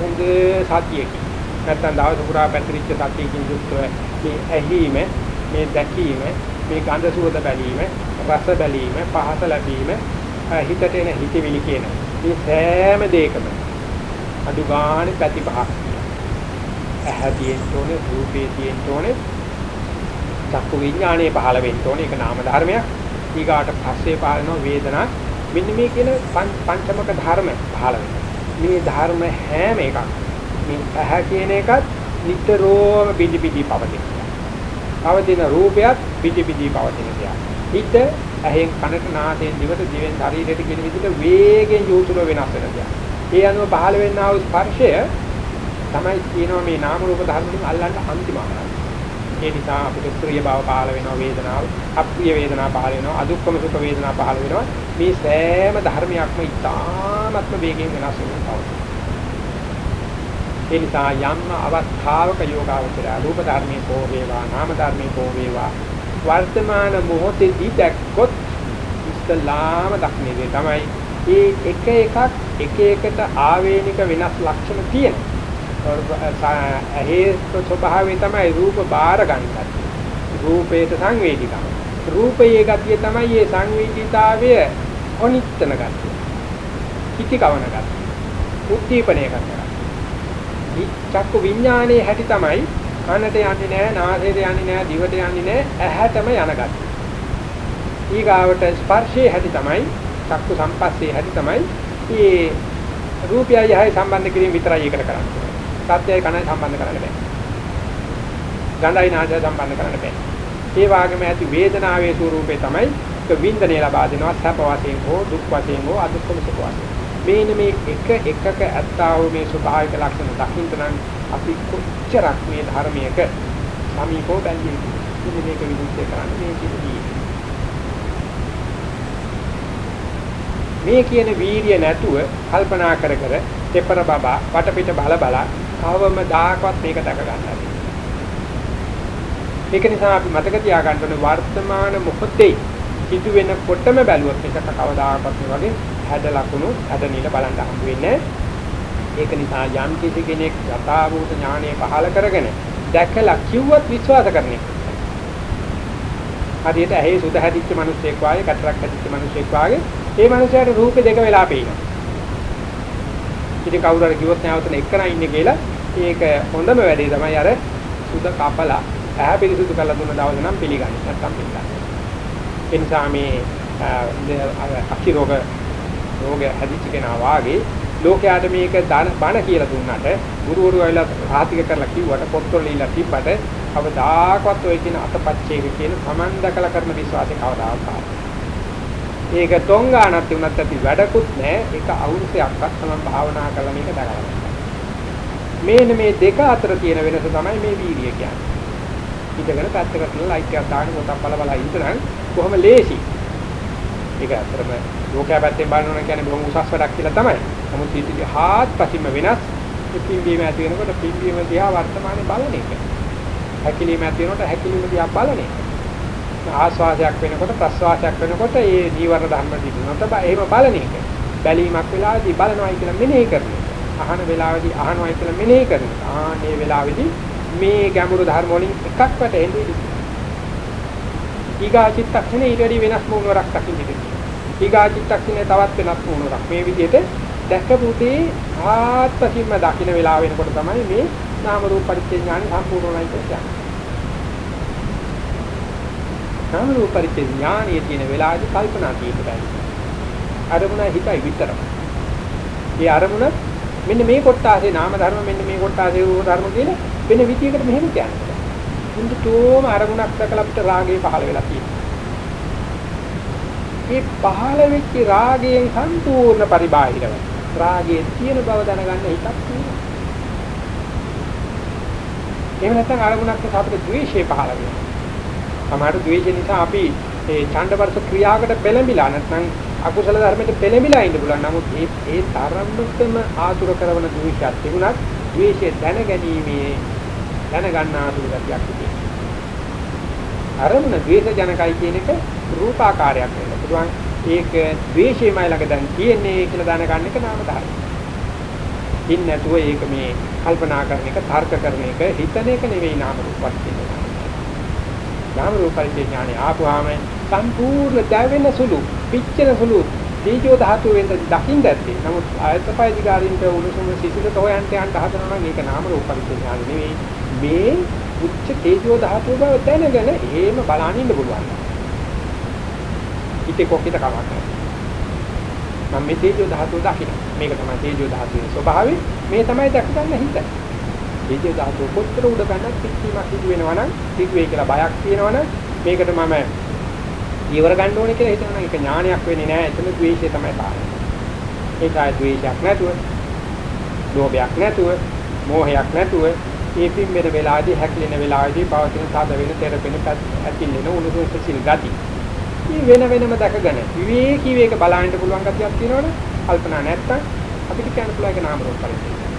A: හොඳ සතියකින් නැත්නම් දවස පුරා පැතිරිච්ච සතියකින් යුක්තව මේ ඇහිීම මේ දැකීම මේ ගඳ සුවඳ බැලීම, රස බැලීම, පහස ලැබීම, හිතට එන හිතවිලි කියන මේ සෑම දෙයකම අඩු ගානේ පැති පහක් ඇහැ තියෙන්න ඕනේ, රූපේ තියෙන්න ඕනේ, චක්කු විඥානයේ පහළ වෙන්න ඕනේ. ඒක නාම ධර්මයක්. ඊගාට පස්සේ පහළන වේදනා මෙන්න මේ කියන පංචමක ධර්ම පහළ වෙනවා. මේ ධර්ම හැම එකක් මේ ඇහැ කියන එකත් නිතරම බිඳි බිඳි පවතින. පවතින රූපයත් පිටි පිටි පවතින දෙයක්. හිත ඇහෙන් කනට නාසයෙන් දිවට දිවෙන් ශරීරයට කියන විදිහට වේගෙන් යොතුර වෙනස් වෙන දෙයක්. ඒ අනුව පහළ වෙන්නා වූ ස්පර්ශය තමයි කියනවා මේ නාම රූප ධර්ම වලින් අල්ලන්න අන්තිම ආකාරය. ඒ නිසා අපිට ප්‍රිය භව පහළ වෙනවා වේදනාව, අප්‍රිය වේදනා පහළ වෙනවා, අදුක්කම සුඛ වේදනා පහළ වෙනවා. මේ සෑම ධර්මයක්ම ඉතාමත්ම වේගයෙන් වෙනස් වෙනවා. ඒ නිසා යම් අවස්ථාවක යෝගාවචරය රූප ධර්මයේ හෝ වේවා, නාම ධර්මයේ හෝ වේවා වර්තමාන මොහොතේදී දැක්කොත් ඉස්ලාම දක්නේ තමයි ඒ එක එකක් එක එකට ආවේනික වෙනස් ලක්ෂණ තියෙනවා. ඇහි ස්වභාවය තමයි රූප බාර ගන්නත්. රූපේට සංවේදිකම. රූපයේ ගතිය තමයි මේ සංවේදීතාවය අනිත්‍යන ගතිය. කිති කවන ගතිය. උද්දීපනය කරනවා. චක්කු විඥානයේ හැටි තමයි කනට යන්නේ නැහැ, නාසයට යන්නේ නැහැ, දිවට යන්නේ නැහැ, ඇහැටම යන ගතිය. ඊගාවට ස්පර්ශයේ හැටි තමයි චක්කු සම්පස්සේ හැටි තමයි මේ රූපයයි යහයි සම්බන්ධ කිරීම විතරයි ඒකට කරන්නේ. සත්‍යයි කනයි සම්බන්ධ කරන්න බෑ. ගණ්ඩායි නාසය සම්බන්ධ කරන්න බෑ. ඒ වගේම ඇති වේදනාවේ ස්වરૂපේ තමයි වින්දනය ලබා දෙනවා සැප වශයෙන් හෝ දුක් වශයෙන් හෝ අදුක්කම සුඛ වශයෙන්. මේන මේ එක එකක ඇත්තා වූ මේ ස්වභාවික ලක්ෂණ දකින්න නම් අපි කොච්චරක් මේ ධර්මයක සමීපව බැඳී ඉන්නේ මේක විදිහට කරන්නේ මේ කිසිදී මේ කියන වීර්ය නැතුව කල්පනා කර කර තෙපර බබා වටපිට බල බල කවම දායකවත් මේක දැක ගන්නවා. ඒක නිසා අපි මතක තියාගන්න ඕනේ වර්තමාන මොහොතේ සිදු වෙනකොටම බැලුවොත් මේක කවදාකවත් මේ වගේ හැඩ ලකුණු හැඩ නිල බලන්න හම්බ වෙන්නේ ඒක නිසා යම් කිසි කෙනෙක් යථාභූත ඥානය පහල කරගෙන දැකලා කිව්වත් විශ්වාස කරන්නේ හරියට ඇහි සුද හැදිච්ච මිනිස්සෙක් වාගේ කතරක් හැදිච්ච මිනිස්සෙක් වාගේ ඒ මනුස්සයාට රූපේ දෙක වෙලා පේනවා. ඉතින් කවුරු හරි කිව්වොත් නැවතන එක්කන ඉන්නේ කියලා ඒක හොඳම වැඩේ තමයි අර සුද කපලා ඇහැ පිරිසුදු කරලා දුන්න දවස නම් පිළිගන්නේ නැත්තම් පිළිගන්නේ. ඒ නිසා මේ අක්ෂි රෝග රෝග හැදිච්ච කෙනා වාගේ ලෝකයාට මේක බණ කියලා දුන්නාට ගුරුවරු අයලා සාහිතික කරලා කිව්වට පොත්වල ඉලා තිබ්බට අවදාකවත් ඔය කියන අතපච්චේක කියන සමන් දැකලා කරන විශ්වාසය කවදාවත් ඒක තොංගානක් තිබුණත් ඇති වැඩකුත් නැහැ. ඒක අවුරුද්දයක්වත් තමයි භාවනා කළා මේක දරගන්න. මේන මේ දෙක අතර තියෙන වෙනස තමයි මේ වීර්යය කියන්නේ. හිතගෙන පැත්තකට ලයිට් එකක් දාගෙන පොතක් බල බල ඉඳන් කොහොම ලේසි. ඒක අතරම ලෝකයා පැත්තෙන් බලනවා කියන්නේ බොහොම උසස් වැඩක් කියලා තමයි. නමුත් ඊටදී හාත්පසින්ම වෙනස් පිම්බීම ඇති වෙනකොට පිම්බීම දිහා වර්තමානයේ බලන එක. හැකිලිම ඇති වෙනකොට හැකිලිම දිහා බලන එක. ආස්වාදයක් වෙනකොට ප්‍රස්වාසයක් වෙනකොට ඒ නීවරණ ධර්ම තිබුණොත් බා එහෙම බලන එක. බැලීමක් වෙලාවේදී බලනවායි කියලා මෙනෙහි කරන එක. අහන වෙලාවේදී අහනවායි කියලා මෙනෙහි කරන එක. ආන්නේ වෙලාවේදී මේ ගැඹුරු ධර්ම වලින් එකක් වැටෙන්නේ ඊගා චිත්තක්ෂණේ ඊට වැඩි වෙනස් මොනවාක් දකින්න ඉතින්. ඊගා චිත්තක්ෂණේ තවත් වෙනස් මොනවාක් මේ විදිහට දැකපුදී ආත්පසින්ම දකින්න වෙලාව වෙනකොට තමයි මේ නාම රූප පරිච්ඡේඥාන සම්පූර්ණයි කියන්නේ. නාම රූප පරිච්ඡේ ඥානයේ තියෙන වෙලාවදී කල්පනා කීපටයි. අරමුණ හිතයි විතරයි. ඒ අරමුණ මෙන්න මේ කොටාසේ නාම ධර්ම මෙන්න මේ කොටාසේ රූප ධර්ම කියන වෙන විදියකට මෙහෙම කියන්නේ. මුන්ටෝම අරමුණක් දැකලා අපිට රාගය පහළ වෙලා තියෙනවා. මේ පහළ වෙච්ච රාගයෙන් සම්පූර්ණ පරිබාහිරව රාගයේ තියෙන බව දැනගන්න හිතක් තියෙනවා. එහෙම නැත්නම් අරමුණක් අපිට ද්වේෂය පහළ වෙනවා. සමහර ද්වේෂ නිසා අපි ඒ ඡණ්ඩවර්ෂ ක්‍රියාවකට පෙළඹිලා නැත්නම් අකුසල ධර්මයට පෙළඹිලා ඉන්න පුළුවන්. නමුත් ඒ ඒ තරම්ම ආතුර කරන ද්වේෂයක් තිබුණත් ද්වේෂය දැනගැනීමේ දැනගන්න ආතුර ගතියක් තිබෙනවා. අරමුණ ද්වේෂ ජනකයි කියන එක රූපාකාරයක් වෙන්න පුළුවන්. ඒක ද්වේෂයමයි ළඟ දැන් තියෙන්නේ කියලා දැනගන්න එක නාම ධර්ම. ඉන්නේ නැතුව ඒක මේ කල්පනා කරන එක, තර්ක කරන එක, හිතන එක නෙවෙයි නාම රූපවත් කියන්නේ. නාම රූප පරිඥාණය ආපුවාම සම්පූර්ණ දැවෙන සුළු, පිච්චෙන සුළු තේජෝ ධාතු වෙන දකින්න ඇත්තේ. නමුත් ආයතපය දිගාරින්ට උණුසුම සිසිලට හොයන්ට යන්න හදනවා නම් ඒක නාම රූප පරිඥාණය නෙවෙයි. මේ උච්ච තේජෝ ධාතු බව දැනගෙන එහෙම බලන්න ඉන්න පුළුවන්. හිතේ කොකිට කමක් නැහැ. මම මේ තේජෝ ධාතුව දකින්න. මේක තමයි තේජෝ ධාතුවේ ස්වභාවය. මේ තමයි දැක ගන්න හිත. තේජෝ ධාතුව කොච්චර උඩ ගන්නත් පිටීමක් සිදු වෙනවා නම් සිදු වෙයි කියලා බයක් තියෙනවා නම් මේකට මම ඊවර ගන්න ඕනේ කියලා හිතනවා නම් ඒක ඥානයක් වෙන්නේ නැහැ එතන ද්වේෂය තමයි පාරේ ඒකයි ද්වේෂයක් නැතුව ලෝභයක් නැතුව මෝහයක් නැතුව ඒ පිම්බෙන වෙලාවේදී හැකිලෙන වෙලාවේදී පවතින සාද වෙන තෙරපෙන ඇතිලෙන උණුසුම් සිල් ගති. මේ වෙන වෙනම දැකගෙන විවේකී වේක බලන්න පුළුවන් ගතියක් තියෙනවනේ කල්පනා නැත්තම් අපිට කියන්න පුළුවන් ඒක නාම රූප පරිච්ඡේදය.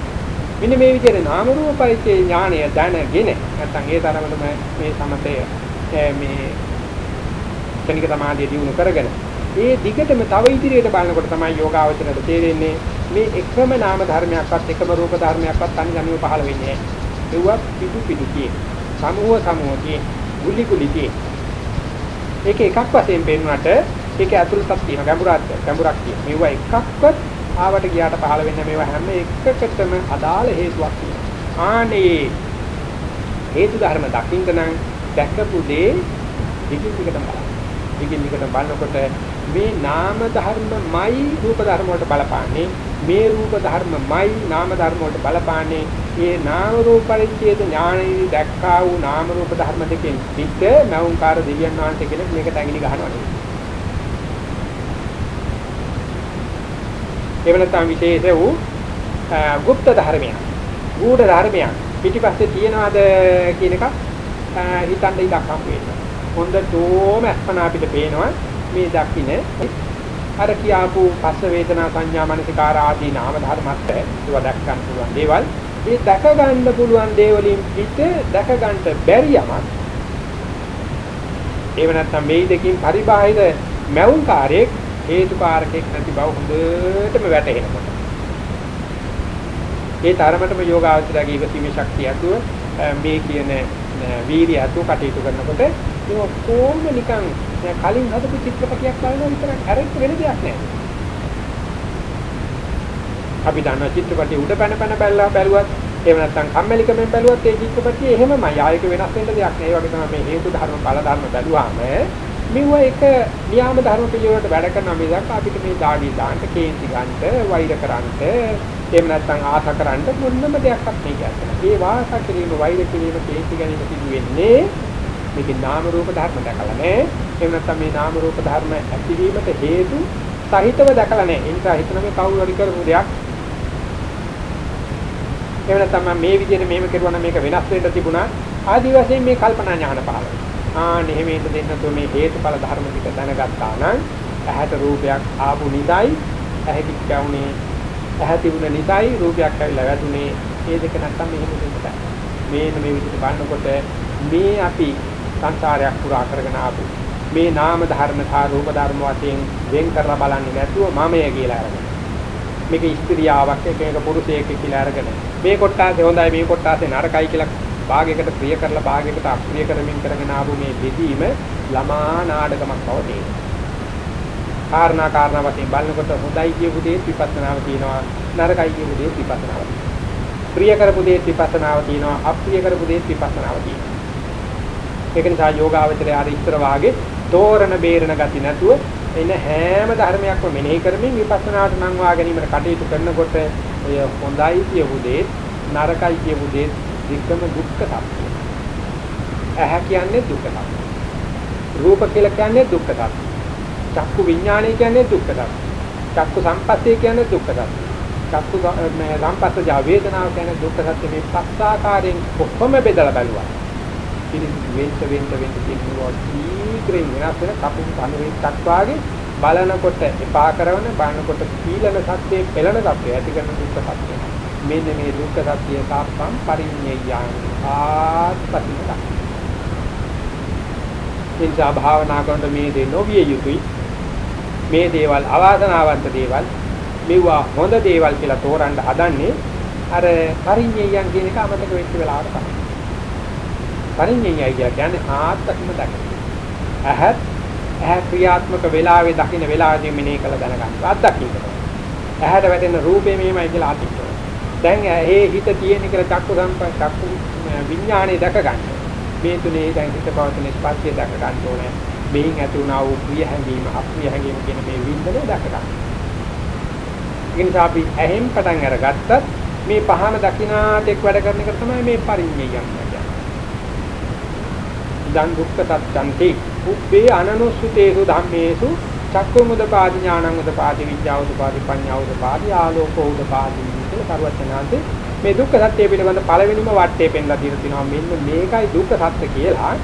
A: මෙන්න මේ විදිහට නාම රූප පරිච්ඡේ ඥානය දැනගෙන නැත්තම් ඒ තරමටම මේ සමතය මේ ක්ෂණික සමාධිය දිනු කරගෙන ඒ දිගටම තව ඉදිරියට බලනකොට තමයි යෝගාවචරයට තේරෙන්නේ මේ එකම නාම ධර්මයක්වත් එකම රූප ධර්මයක්වත් තනියම පහළ වෙන්නේ නැහැ. ඒවත් පිටු පිටු කියේ. සමූහ සමූහ කියේ. ගුලි ගුලි කියේ. ඒක එකක් වශයෙන් පෙන්වන්නට ඒක ඇතුළතක් තියෙන ගැඹුරක් ගැඹුරක් තියෙන. මේවා එකක්වත් ආවට ගියාට පහළ වෙන්න මේවා හැම එකකටම අදාළ හේතුවක් තියෙනවා. ආනේ හේතු ධර්ම දකින්න නම් දැකපු දේ දිගින් දිගටම බලන්න. දිගින් දිගටම බලනකොට මේ නාම ධර්මමයි රූප ධර්ම වලට බලපාන්නේ මේ රූප ධර්මමයි නාම ධර්ම වලට බලපාන්නේ මේ නාම රූප පරිච්ඡේද ඥානෙයි දැක්කා වූ නාම රූප ධර්ම දෙකෙන් පිට නවුන්කාර දෙවියන් වහන්සේ කෙනෙක් මේකට ඇඟිලි ගහනවා එහෙම නැත්නම් විශේෂ වූ গুপ্ত ධර්මයක් ගූඪ ධර්මයක් පිටිපස්සේ තියනවාද කියන එක හිතන්න ඉඩක් හම් වෙනවා හොඳටම අස්පනා අපිට පේනවා මේ දකින්න අර කියාපු පස්ස වේදනා සංඥා මනසිකාර ආදී නාම ධර්මත් ඒවා දැක් ගන්න පුළුවන් දේවල් මේ දැක ගන්න පුළුවන් දේවලින් පිට දැක ගන්නට බැරි යමක් ඒව නැත්නම් මේ දෙකින් පරිබාහිර මෞංකාරයක් හේතුකාරකයක් නැති බව හොඳටම වැටහෙනකොට ඒ තරමටම යෝගාවචරයේ ඉවසීමේ ශක්තිය ඇතුව මේ කියන වීර්ය ඇතුව කටයුතු කරනකොට ඒ ඔක්කොම නිකන් කලින් හදපු චිත්‍රපටයක් බලනවා විතරක් හැරෙන්න වෙන දෙයක් නෑ. අපි දන්නා චිත්‍රපටයේ උඩ පැන පැන බැලලා බැලුවත් එහෙම නැත්නම් කම්මැලිකමෙන් බැලුවත් ඒ චිත්‍රපටිය එහෙමමයි. ආයක වෙනස් වෙන්න දෙයක් නෑ. ඒ වගේ තමයි මේ හේතු ධර්ම ඵල ධර්ම බැලුවාම මෙව එක නියාම ධර්ම පිළිවෙලට වැඩ කරන මිසක් අපිට මේ දාඩිය දාන්න, කේන්ති ගන්නට, වෛර කරන්නට, එහෙම නැත්නම් ආස කරන්නට මොනම දෙයක්වත් මේ කියන්නේ. ඒ වාස කිරීම, වෛර කිරීම, කේන්ති ගැනීම සිදු වෙන්නේ මේකේ නාම රූප ධර්ම දැකලා නැහැ. එහෙම නැත්නම් මේ නාම රූප ධර්ම ඇතිවීමට හේතු සහිතව දැකලා නැහැ. ඒ නිසා හිතන මේ කවුරු හරි කරපු දෙයක්. එහෙම නැත්නම් මම මේ විදිහට මෙහෙම කරුවා නම් මේක වෙනස් වෙන්න තිබුණා. ආදි වශයෙන් මේ කල්පනා ඥාන පහළ වෙනවා. ආ නෙහෙමෙන්න දෙන්න තෝ මේ හේතුඵල ධර්ම ටික දැනගත්තා නම් ඇහැට රූපයක් ආපු නිසායි ඇහැ කිච්චවුනේ ඇහැ තිබුණ නිසායි රූපයක් ඇවිල්ලා වැදුනේ. මේ දෙක නැත්තම් මෙහෙම දෙන්න බෑ. මේන මේ විදිහට බලනකොට මේ අපි සංසාරයක් පුරා කරගෙන ආපු මේ නාම ධර්ම සහ රූප ධර්ම වශයෙන් වෙන් කරලා බලන්නේ නැතුව මමය කියලා අරගෙන මේක ස්ත්‍රියාවක් එක එක පුරුෂයෙක් කියලා අරගෙන මේ කොටාසේ හොඳයි මේ කොටාසේ නරකයි කියලා භාගයකට ප්‍රිය කරලා භාගයකට අප්‍රිය කරමින් කරගෙන ආපු මේ බෙදීම ළමා නාඩගමක් බව තේරෙනවා කාරණා කාරණා වශයෙන් බලනකොට හොඳයි කියපු දේ විපස්සනාව තියෙනවා නරකයි කියපු දේ විපස්සනාව තියෙනවා. ප්‍රිය කරපු දේ විපස්සනාව තියෙනවා අප්‍රිය කරපු දේ විපස්සනාව තියෙනවා. ඒක නිසා යෝගාවචරය ආර ඉස්තර වාගේ තෝරන බේරන ගති නැතුව එන හැම ධර්මයක්ම මෙනෙහි කරමින් විපස්සනාට නම් වා ගැනීමට කටයුතු කරනකොට ඔය හොඳයි කියපු දේ නරකයි කියපු දේ වික්‍රම දුක්ඛ සත්‍ය. ඇහැ කියන්නේ දුක්ඛ සත්‍ය. රූප කියලා කියන්නේ දුක්ඛ සත්‍ය. චක්කු විඥානය කියන්නේ දුක්ඛ සත්‍ය. චක්කු සම්පස්සේ කියන්නේ දුක්ඛ සත්‍ය. චක්කු සම්පස්සජ වේදනාව කියන්නේ දුක්ඛ සත්‍ය මේ පස් ආකාරයෙන් කොහොම බෙදලා බලුවා. පිළිසිදු වෙන්න වෙන්න වෙන්න තියෙනවා ශීඝ්‍රයෙන් වෙනස් වෙන කපුම් කනුවෙක් වාගේ බලනකොට එපා කරන බලනකොට සීලන සත්‍යයේ පෙළෙන සත්‍යය ඇති කරන දුක්ඛ සත්‍යය මෙන්න මේ දුක්ඛ සත්‍යය සාප්පම් පරිඤ්ඤයයන් ආත්පතිත එනිසා භාවනා කරන මේ දේ නොවිය යුතුයි මේ දේවල් අවාසනාවන්ත දේවල් මෙවුවා හොඳ දේවල් කියලා තෝරන්න හදන්නේ අර පරිඤ්ඤයයන් කියන එක අමතක වෙච්ච වෙලාවට තමයි පරිඤ්ඤයයි කියලා කියන්නේ ආත්මකම දකින. ඇහත් ඇහ ක්‍රියාත්මක වෙලාවේ දකින්න වෙලාවදී මෙනේ කළ දැනගන්න. අත්දකින්න. ඇහැට වැටෙන රූපේ මෙහෙමයි කියලා අතික්කන. දැන් ඇහි හිත තියෙන කියලා චක්කු සම්ප චක්කු විඥානේ දැක ගන්න. මේ තුනේ දැන් හිත පවතින ස්පර්ශය දැක ගන්න ඕනේ. මෙහින් ඇති වුණා වූ ප්‍රිය හැඟීම අප්‍රිය හැඟීම කියන මේ වින්දනය දැක ගන්න. ඒ නිසා අපි ඇහෙන් පටන් අරගත්තත් මේ පහන දකිනාට එක් වැඩ කරන එක තමයි මේ පරිඤ්ඤය කියන්නේ. ඉදං දුක්ඛ සත්‍යන්ති උබ්බේ අනනුස්සුතේසු ධම්මේසු චක්කු මුදපාදි ඥානං උදපාදි විද්‍යාව උදපාදි පඤ්ඤා උදපාදි ආලෝකෝ උදපාදි කියලා කරුවචනාන්තේ මේ දුක්ඛ සත්‍ය පිළිබඳ පළවෙනිම වටේ පෙන්ලා දීලා තිනවා. මෙන්න මේකයි දුක්ඛ සත්‍ය කියලා.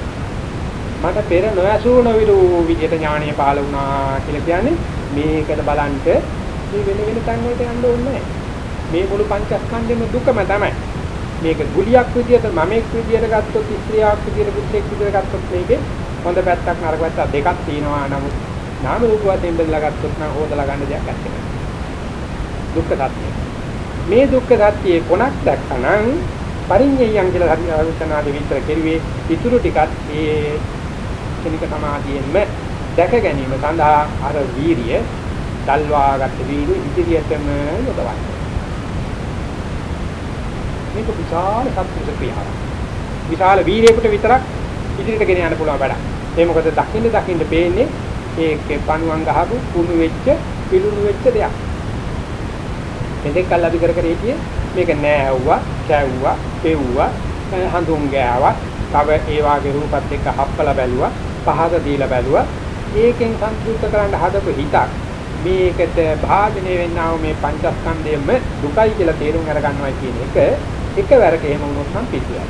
A: මට පෙර නොඇසූ නොවිරු විදියට ඥාණය පහළ වුණා කියලා කියන්නේ මේකට බලන්ට මේ වෙන වෙන තැන් වලට යන්න ඕනේ මේ මුළු පංචස්කන්ධෙම දුකම තමයි. මේක ගුලියක් විදියට මමෙක් විදියට ගත්තොත් ස්ත්‍රියක් විදියට පුත්‍රයෙක් විදියට ගත්තොත් මේකේ හොඳ පැත්තක් නරක පැත්තක් දෙකක් තියෙනවා. නමුත් නාම රූප වශයෙන් බෙදලා ගත්තොත් නම් හොදලා ගන්න දෙයක් නැහැ. දුක්ඛ සත්‍යය. මේ දුක්ඛ සත්‍යයේ කොනක් දැක්කනම් පරිඤ්ඤයයන් කියලා හරි ආලෝචනාදී විතර කෙරුවේ ඉතුරු ටිකත් ඒ ක්ෂණික සමාධියෙන්ම දැක ගැනීම සඳහා අර වීරිය දල්වාගත් වීරිය ඉදිරියටම යොදවන්න. මේක විශාල සත්‍ය ක්‍රියාවක්. විශාල වීරියකට විතරක් ඉදිරියට ගෙන යන්න පුළුවන් වැඩක්. ඒ මොකද දකින්න දකින්න පේන්නේ ඒකේ පණුවන් ගහපු කුණු වෙච්ච පිළුණු වෙච්ච දෙයක්. මෙතෙක් කල් අපි කර කර හිටියේ මේක නෑවුවා, කැවුවා, පෙව්වා, හඳුන් ගෑවා, තව ඒ වාගේ රූපත් එක්ක හප්පලා බැලුවා, පහස දීලා බැලුවා. ඒකෙන් සම්පූර්ණ කරන්න හදපු හිතක් මේකට භාජනය වෙන්නා වූ මේ පංචස්කන්ධයෙම දුකයි කියලා තේරුම් අරගන්නවා කියන එක එකවරක එහෙම වුණොත් නම් පිටියයි.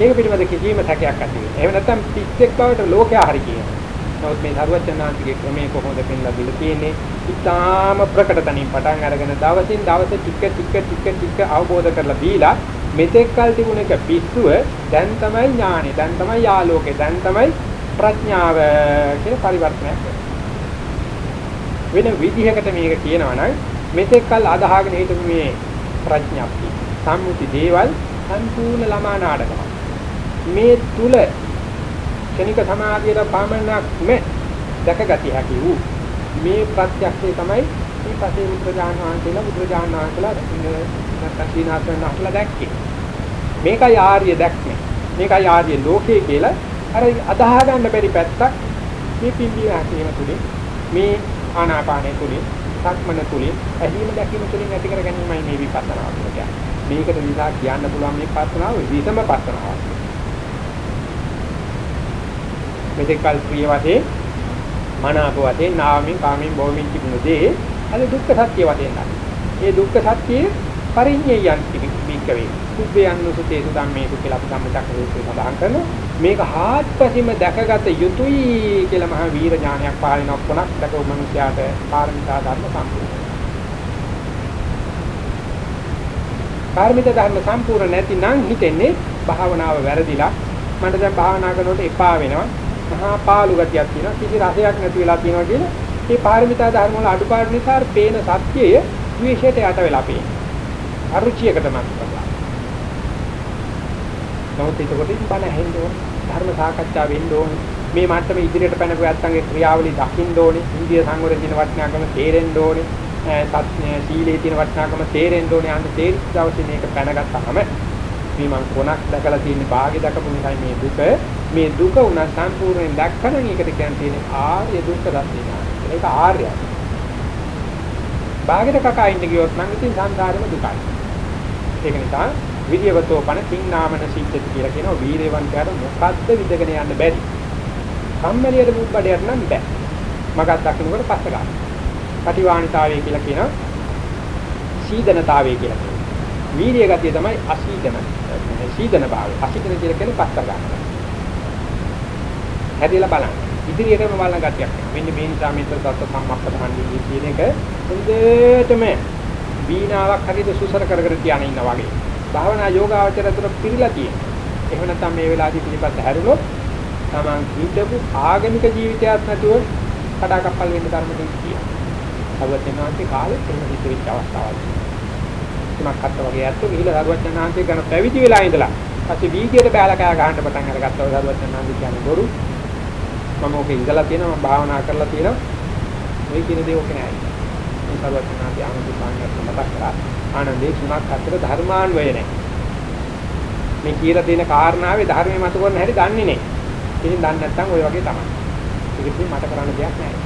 A: ඒක පිළිබඳ කිසිම සැකයක් ඇති වෙන්නේ. එහෙම නැත්නම් පිස්සෙක් බවට ලෝකයා හරි කියනවා. නමුත් මේ සරුවචනාන්තිගේ ක්‍රමයේ කොහොමද පෙන්ලා දීලා තියෙන්නේ? ඉතාම ප්‍රකට තනින් පටන් අරගෙන දවසින් දවස ටික ටික ටික ටික අවබෝධ කරලා දීලා මෙතෙක් කල් තිබුණ එක පිස්සුව දැන් තමයි ඥානෙ, දැන් තමයි ආලෝකේ, දැන් තමයි ප්‍රඥාව කියන පරිවර්තනයක් වෙන විදිහකට මේක කියනවා නම් මෙතෙක් කල් අදහාගෙන හිටපු මේ ප්‍රඥාප්තිය සම්මුති දේවල් සම්පූර්ණ ළමා නාටකයක්. මේ තුල ක්ෂණික සමාධියට පමණක්ම දැකගatiya හැකි වූ මේ ප්‍රත්‍යක්ෂය තමයි මේ පසේ බුදුරජාණන් වහන්සේලා බුදුරජාණන් වහන්සේලා නැත්නම් සීනාසන අහලා දැක්කේ. මේකයි ආර්ය දැක්මේ. මේකයි ආර්ය ලෝකේ කියලා අර අදාහ ගන්න බැරි පැත්තක් මේ පිම්බී හැකීම තුලින් මේ ආනාපානය තුලින් සක්මන තුලින් ඇහිම දැකීම තුලින් ඇති කර ගැනීමයි මේ විපස්සනා කියන්නේ. මේකට නිසා කියන්න පුළුවන් මේ පස්සනාව විසම පස්සනාවක්. මෙතෙක් කල් ප්‍රිය වශයෙන් මනාප වශයෙන් නාමයෙන් කාමයෙන් භවමින් තිබුණ දේ අද දුක්ඛ සත්‍ය වශයෙන් ගන්න. මේ දුක්ඛ සත්‍යයේ පරිඤ්ඤයයන් පිටකවේ. කුබ්බයන්නුසුතේසු ධම්මේසු කියලා අපි සම්මතක රූපේ සඳහන් කරනවා. මේක හාත්පසින්ම දැකගත යුතුයි කියලා මහා වීර ඥානයක් පාලින ඔක්කොනක් දැකව මිනිසයාට පාරමිතා ධර්ම සම්පූර්ණ. පාරමිතා ධර්ම සම්පූර්ණ නැතිනම් හිතෙන්නේ භාවනාව වැරදිලා මට දැන් භාවනා කරනකොට එපා වෙනවා මහා පාළු ගතියක් තියෙනවා. කිසි රසයක් නැති වෙලා තියෙනවා කියන මේ පාරමිතා ධර්ම වල අඩුපාඩු නිසා පේන සත්‍යය ද්වේෂයට යට වෙලා පේනවා. අරුචියකට මත කරලා. නමුත් ඒකට බණ ඇහෙන්න ඕන. ධර්ම සාකච්ඡා වෙන්න ඕන. මේ මට්ටම ඉදිරියට පැනපු ඇත්තන්ගේ ක්‍රියාවලිය දකින්න ඕනේ. ඉන්දිය සංවර දින වටිනාකම තේරෙන්න ඕනේ. සත්‍ය සීලේ තියෙන වටිනාකම තේරෙන්න ඕනේ. අන්න තේරිච්ච දවසේ මේක පැනගත්තාම මේ මං කොනක් දැකලා තියෙන භාගය දැකපු නිසා මේ දුක මේ දුක උන සම්පූර්ණයෙන් දැක්කම ඒකට කියන්න තියෙන ආර්ය දුක්ඛ සත්‍ය ඥානය. ඒක ආර්යයි. භාගයට කකා ඉන්න ගියොත් නම් ඉතින් සංසාරෙම දුකයි. ඒක නිසා විද්‍යවතෝ පන කිංනාමන සිද්ධති කියලා කියනවා වීරයන්ට මොකද්ද විදගෙන යන්න බැරි. කම්මැලියට මුබ්බඩයට නම් බෑ. මගක් දකින්නකොට පස්ස ගන්න. පටිවාණිතාවය කියලා කියනවා සීදනතාවය කියලා කියනවා. වීර්ය ගතිය තමයි අසීදන. සීදන භාවය. අසීදන කියලා කියන්නේ පස්ස ගන්න. හැදෙලා බලන්න. ඉදිරියටම බලන ගතියක්. මෙන්න මේ නිසා මෙතන තත්ත සම්මප්පදාන්නේ කියන එක හොඳටම වීණාවක් හරියට සුසර කර කර තියාගෙන ඉන්නා වගේ. භාවනා යෝගාවචර තුන පිළිලා තියෙනවා. එහෙම නැත්නම් මේ වෙලාවේදී පිළිපත් හැරුණොත් තමන් හිතපු ආගමික ජීවිතයක් නැතුව කඩාකප්පල් වෙන්න ධර්මයෙන් කියනවා. සර්වඥාන්සේ කාලෙත් එහෙම හිත වෙච්ච අවස්ථාවක්. තුනක් හත් වගේ ඇත්තෝ ගිහිලා සර්වඥාන්සේ ගැන පැවිදි වෙලා ඉඳලා පස්සේ වීදියට බෑලා කෑ ගහන්න පටන් අරගත්තා සර්වඥාන්සේ කියන්නේ බොරු. මම ඕකේ ඉඳලා තියෙනවා මම භාවනා කරලා තියෙනවා. ඔය කියන දේ ඕකේ නෑ. මේ සර්වඥාන්සේ ආනන්ද සාංගත් මතක් කරා. ආනන්දේ තුනක් හතර ධර්මාන්වය නැහැ. මේ කියලා තියෙන කාරණාවේ ධර්මයේ මත කරන හැටි දන්නේ නැහැ. ඉතින් දන්නේ නැත්නම් ওই වගේ තමයි. ඒකෙදි මට කරන්න දෙයක් නැහැ.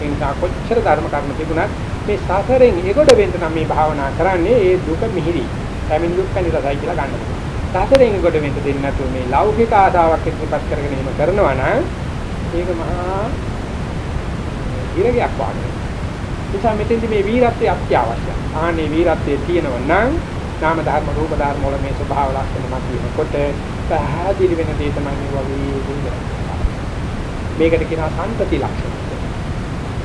A: ඒ නිසා කොච්චර ධර්ම කර්ම තිබුණත් මේ සසරෙන් එගොඩ වෙන්න නම් මේ භාවනා කරන්නේ ඒ දුක මිහිරි. පැමිණි දුක් පැණි රසයි කියලා ගන්න. සසරෙන් එගොඩ වෙන්න දෙන්නේ නැතුව මේ ලෞකික ආසාවක් ඉදිරිපත් කරගෙන එහෙම කරනවා නම් ඒක මහා ඉරගයක් වගේ. නිසා මෙතෙන්දි මේ වීරත්වය අත්‍යවශ්‍යයි. ආනේ වීරත්වයේ තියෙනවා නම් නාම ධර්ම රූප ධර්ම වල මේ ස්වභාව ලක්ෂණ මත වෙනකොට පැහැදිලි වෙන දේ තමයි මේ වගේ දුන්නේ. මේකට කියනවා සම්පති ලක්ෂණ.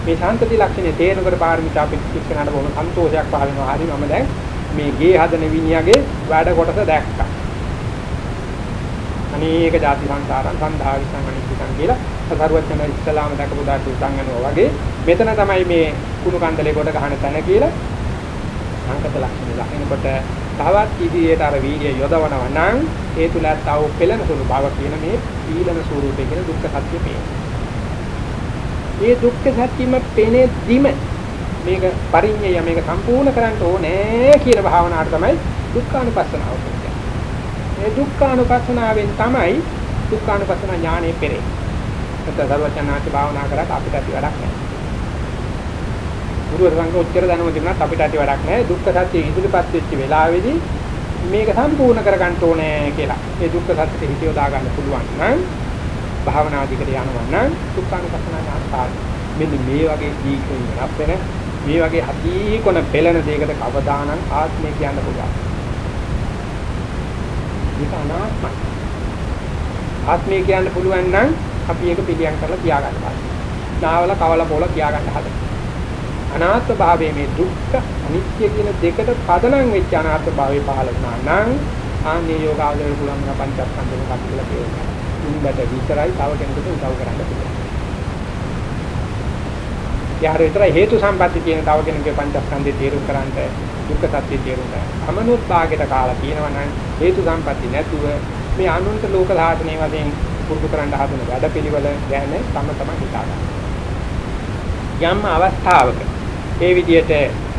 A: මේ සම්පති ලක්ෂණය තේරෙනකොට පාරමිතා පිළිච්චකනට බොහොම සන්තෝෂයක් පහළ වෙනවා. හරි මම දැන් මේ ගේ හදන විනියගේ වැඩ කොටස දැක්කා. අනේක ಜಾති සංසාරං සන්ධා විසං අනිත්‍යං කියලා සරුවචන ඉස්ලාම දැකපු දාට උසංගනවා වගේ මෙතන තමයි මේ කුණු කන්දලේ කොට ගහන තැන කියලා සංකත ලක්ෂණ ලකිනකොට තවත් ඉදිරියට අර වීර්ය යොදවනවා නම් ඒ තුල තව පෙළෙන සුළු බව කියන මේ පීලන ස්වරූපේ කියන දුක්ඛ සත්‍ය පේනවා. මේ දුක්ඛ සත්‍යෙම පෙනෙද්දිම මේක පරිඤ්ඤය මේක සම්පූර්ණ කරන්න ඕනේ කියන භාවනාවට තමයි දුක්ඛානුපස්සනාව කියන්නේ. මේ දුක්ඛානුපස්සනාවෙන් තමයි දුක්ඛානුපස්සන ඥානෙ පෙරේ. නැත්නම් සර්වඥාන්ති භාවනා කරත් අපිට ඇති වැඩක් නැහැ. ගුරුවර සංඝ උච්චර දැනුම තිබුණත් අපිට ඇති වැඩක් නැහැ. දුක්ඛ සත්‍ය ඉදිරිපත් වෙච්ච වෙලාවේදී මේක සම්පූර්ණ කරගන්න ඕනේ කියලා. ඒ දුක්ඛ සත්‍යෙ හිතියෝ දාගන්න පුළුවන් නම් භාවනාදිකට යනවා නම් දුක්ඛානුපස්සනා ඥාන මෙන්න මේ වගේ දීකෙන් වෙනස් වෙන මේ වගේ අතීකොන පෙළෙන දෙයකට කවදානම් ආත්මය කියන්න පුළුවන්. ඒක අනාත්මයි. ආත්මය කියන්න පුළුවන් නම් අපි ඒක පිළියම් කරලා තියාගන්න පාඩම්. නාවල කවල පොල තියාගන්න හදන. අනාත්ම භාවයේ මේ දුක්ඛ අනිත්‍ය කියන දෙකට පදනම් වෙච්ච අනාත්ම භාවයේ පහළ වුණා නම් ආන්නේ යෝගාවදේ පුළුවන් වෙන පංචස්කන්ධන කප්පිලා කියනවා. උඹට විතරයි තව කෙනෙකුට උදව් කරන්න පුළුවන්. යාර විතරයි හේතු සම්පatti කියන තව කෙනෙකුගේ පංචස්කන්ධය තේරුම් කරන්ට දුක්ඛ සත්‍ය තේරුම් ගන්න. අමනුත් භාගයට කාලා කියනවා නම් හේතු සම්පatti නැතුව මේ අනුන්ට ලෝක සාධනේ වශයෙන් පුරුදු කරන්න හදන වැඩපිළිවෙල ගැන තම තම හිතා ගන්න. යම් අවස්ථාවක ඒ විදිහට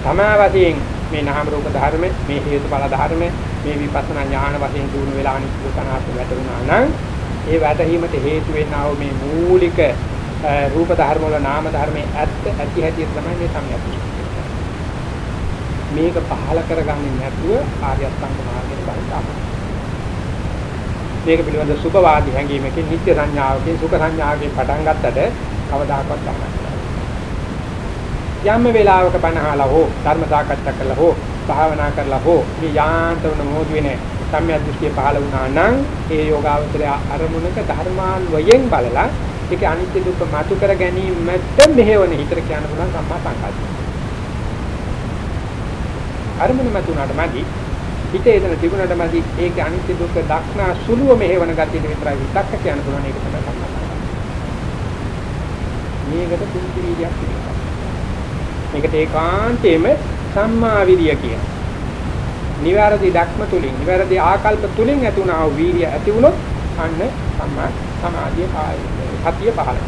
A: තමා වශයෙන් මේ නාම රූප ධර්ම මේ හේතුඵල ධර්ම මේ විපස්සනා ඥාන වශයෙන් දුණු වෙලා අනිත්‍ය කනාත් වැටුණා නම් ඒ වැටහීමට හේතු වෙන්නා වූ මේ මූලික රූප ධර්ම වල නාම ධර්මයේ ඇත්ත ඇති හැටි තමයි මේ සම්යති. මේක පහල කරගන්නේ නැතුව ආර්ය අෂ්ටාංග මාර්ගයට බලන්න මේක පිළිබඳ සුභවාදී හැඟීමකින් නිත්‍ය සංඥාවකින් සුඛ සංඥාවකින් පටන් ගත්තට කවදාකවත් ගන්නෑ. යම් වෙලාවක බණහලා හෝ ධර්ම සාකච්ඡා කළා හෝ භාවනා කරලා හෝ මේ යාන්තම මොහොත වෙන්නේ සම්‍යක් දෘෂ්ටිය පහළ වුණා නම් ඒ යෝගාවචරය අරමුණක ධර්මාන් වයෙන් බලලා ඒක අනිත්‍ය දුක්ඛ මතු කර ගැනීමට මෙහෙවන හිතර කියන්න පුළුවන් සම්මා සංකල්පය. අරමුණ මතුනාට මදි හිතේ එතන තිබුණට මදි ඒක අනිත්‍ය දුක්ඛ දක්නා සුළුව මෙහෙවන ගතියට විතරයි විතක්ක කියන්න පුළුවන් ඒක තමයි සම්මත. මේකට කුංචි වීර්යයක් තියෙනවා. මේකට ඒකාන්තයෙන්ම සම්මා විරිය කියන. නිවැරදි දක්ම තුලින් නිවැරදි ආකල්ප තුලින් ඇති වුණා වූ වීර්ය ඇති වුණොත් අන්න සම්මා සමාධිය පායි සතිය පහළ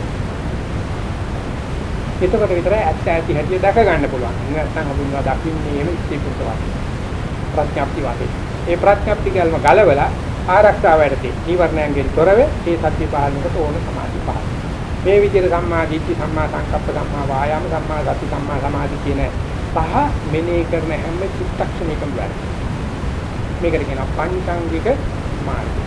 A: එතකොට විතරයි ඇත්ත ඇති හැටි දැක ගන්න පුළුවන්. නැත්නම් අපි මේවා දකින්නේ එහෙම ඉස්තිපුත් වාක්‍යය. ප්‍රඥාප්ති වාදේ. ඒ ප්‍රඥාප්ති කල්ම ගලවලා ආරක්ෂාව වැඩති. නීවරණයන්ගෙන් තොරව ඒ සත්‍ය පහළනකට ඕන සමාධි පහළ. මේ විදිහට සම්මා දිට්ඨි සම්මා සංකප්ප සම්මා වායාම සම්මා සති සම්මා සමාධි කියන පහ මෙනෙහි කරන හැම චිත්තක්ෂණයකම වැඩ. මේකට කියනවා පංචාංගික මාර්ගය.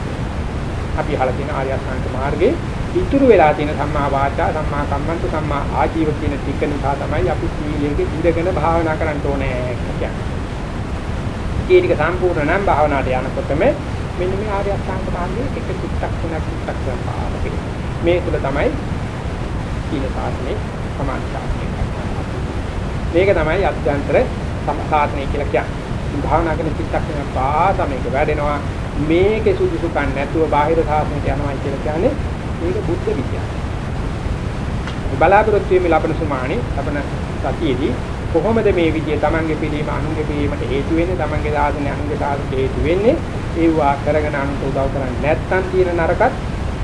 A: අපි අහලා තියෙන ආර්ය අෂ්ටාංග මාර්ගයේ ඉතුරු වෙලා තියෙන සම්මා වාචා සම්මා කම්මන්ත සම්මා ආජීව කියන ටික නිසා තමයි අපි සීලයේ ඉඳගෙන භාවනා කරන්න ඕනේ කියන්නේ. ඒ ටික සම්පූර්ණ නම් භාවනාවට යනකොටම මෙන්න මේ ආර්ය අෂ්ටාංග මාර්ගයේ එක චිත්තක්ෂණයක් චිත්තක්ෂණ පාරක මේ තුල තමයි සීල සාසනේ සමාධි සාසනේ මේක තමයි අධ්‍යන්තර සමාධි කියලා කියන්නේ භාවනා කරන චිත්තක්ෂණ පාස මේක වැඩෙනවා. මේකේ සුදුසුකම් නැතුව බාහිර සාසනයට යනවා කියලා කියන්නේ මේක බුද්ධ විද්‍යාව. බලාපොරොත්තු වෙමි ලබන සුමානි ලබන සතියේදී කොහොමද මේ විදිය තමන්ගේ පිළීම අනුන්ගේ පිළීමට හේතු වෙන්නේ තමන්ගේ සාධන අනුන්ගේ සාධනට හේතු වෙන්නේ? ඒවා කරගෙන අනුන්ට උදව් කරන්නේ නැත්නම් තියෙන නරකත්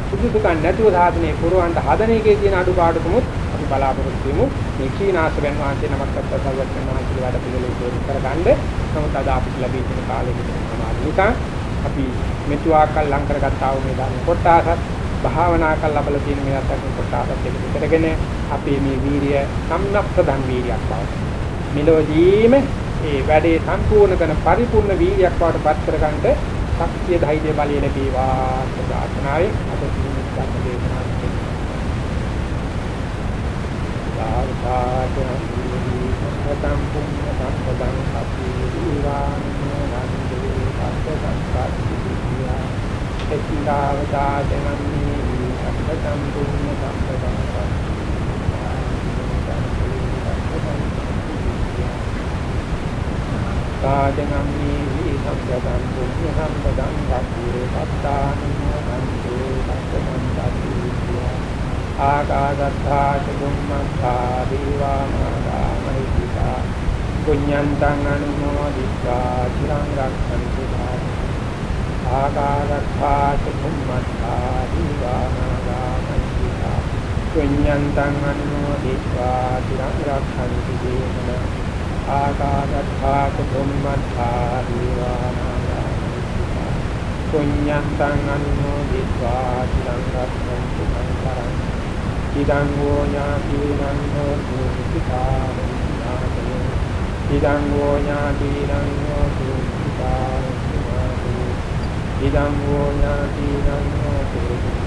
A: සුදුසුකම් නැතුව සාධනේ පුරවන්ට හදන එකේ තියෙන අඩුපාඩුකමුත් අපි බලාපොරොත්තු වෙමු. මේ ක්ෂීනාශකයන් වහන්සේ නමක් අත්ත සර්වඥ වහන්සේ වැඩ පිළිවෙල ඉදිරි කරගන්න. නමුත් අද අපිට ලැබී තියෙන කාලෙක සමාධිනිකා අපි මෙතුආකල් ලං කරගත්තා වූ මේ ධර්ම කොටසත් භාවනා කරලා බල තියෙන මේ අත්දැකීම් කොටසත් එකතු කරගෙන අපේ මේ වීරිය සම්නප්ප ධම් වීරියක් බවට මෙලොවදීම ඒ වැඩේ සම්පූර්ණ කරන පරිපූර්ණ වීර්යයක් බවට පත් කරගන්න ශක්තිය ධෛර්ය බලය ලැබේවා ප්‍රාර්ථනාවේ අද දින ධර්ම දේශනාව සම්පතං පුඤ්ඤ සම්පතං සති දීවානෝ නන්දේ සත්ත සංසාරියා එක්ඛාවදාදනම්මි සම්පතං පුඤ්ඤ සම්පතං කාදනම්මි සම්පතං පුඤ්ඤ සම්පතං සති සත්තානෝ නන්දේ සත්ත සංසාරියා ආකාදත්තා චුම්මත්තා දීවානාගා මහිත්‍තිකා පුඤ්ඤන්තං අනුමෝදිතා චිරං රක්ඛන්තු ධාරි ආකාරත්තා චුම්මත්තා දීවානාගාමිතා පුඤ්ඤන්තං අනුමෝදිතා චිරං රක්ඛන්තු දේන ආකාරත්තා චුම්මත්තා දීවානාගාමිතා පුඤ්ඤන්තං අනුමෝදිතා චිරං රක්ඛන්තු ධාරි ඉදං වූ ඥාතිනං හෝතු පිතාරෝ ඉදං වූ ඥාතිනං හෝතු සුඛාවන්නාතේ ඉදං වූ ඥාතිනං හෝතු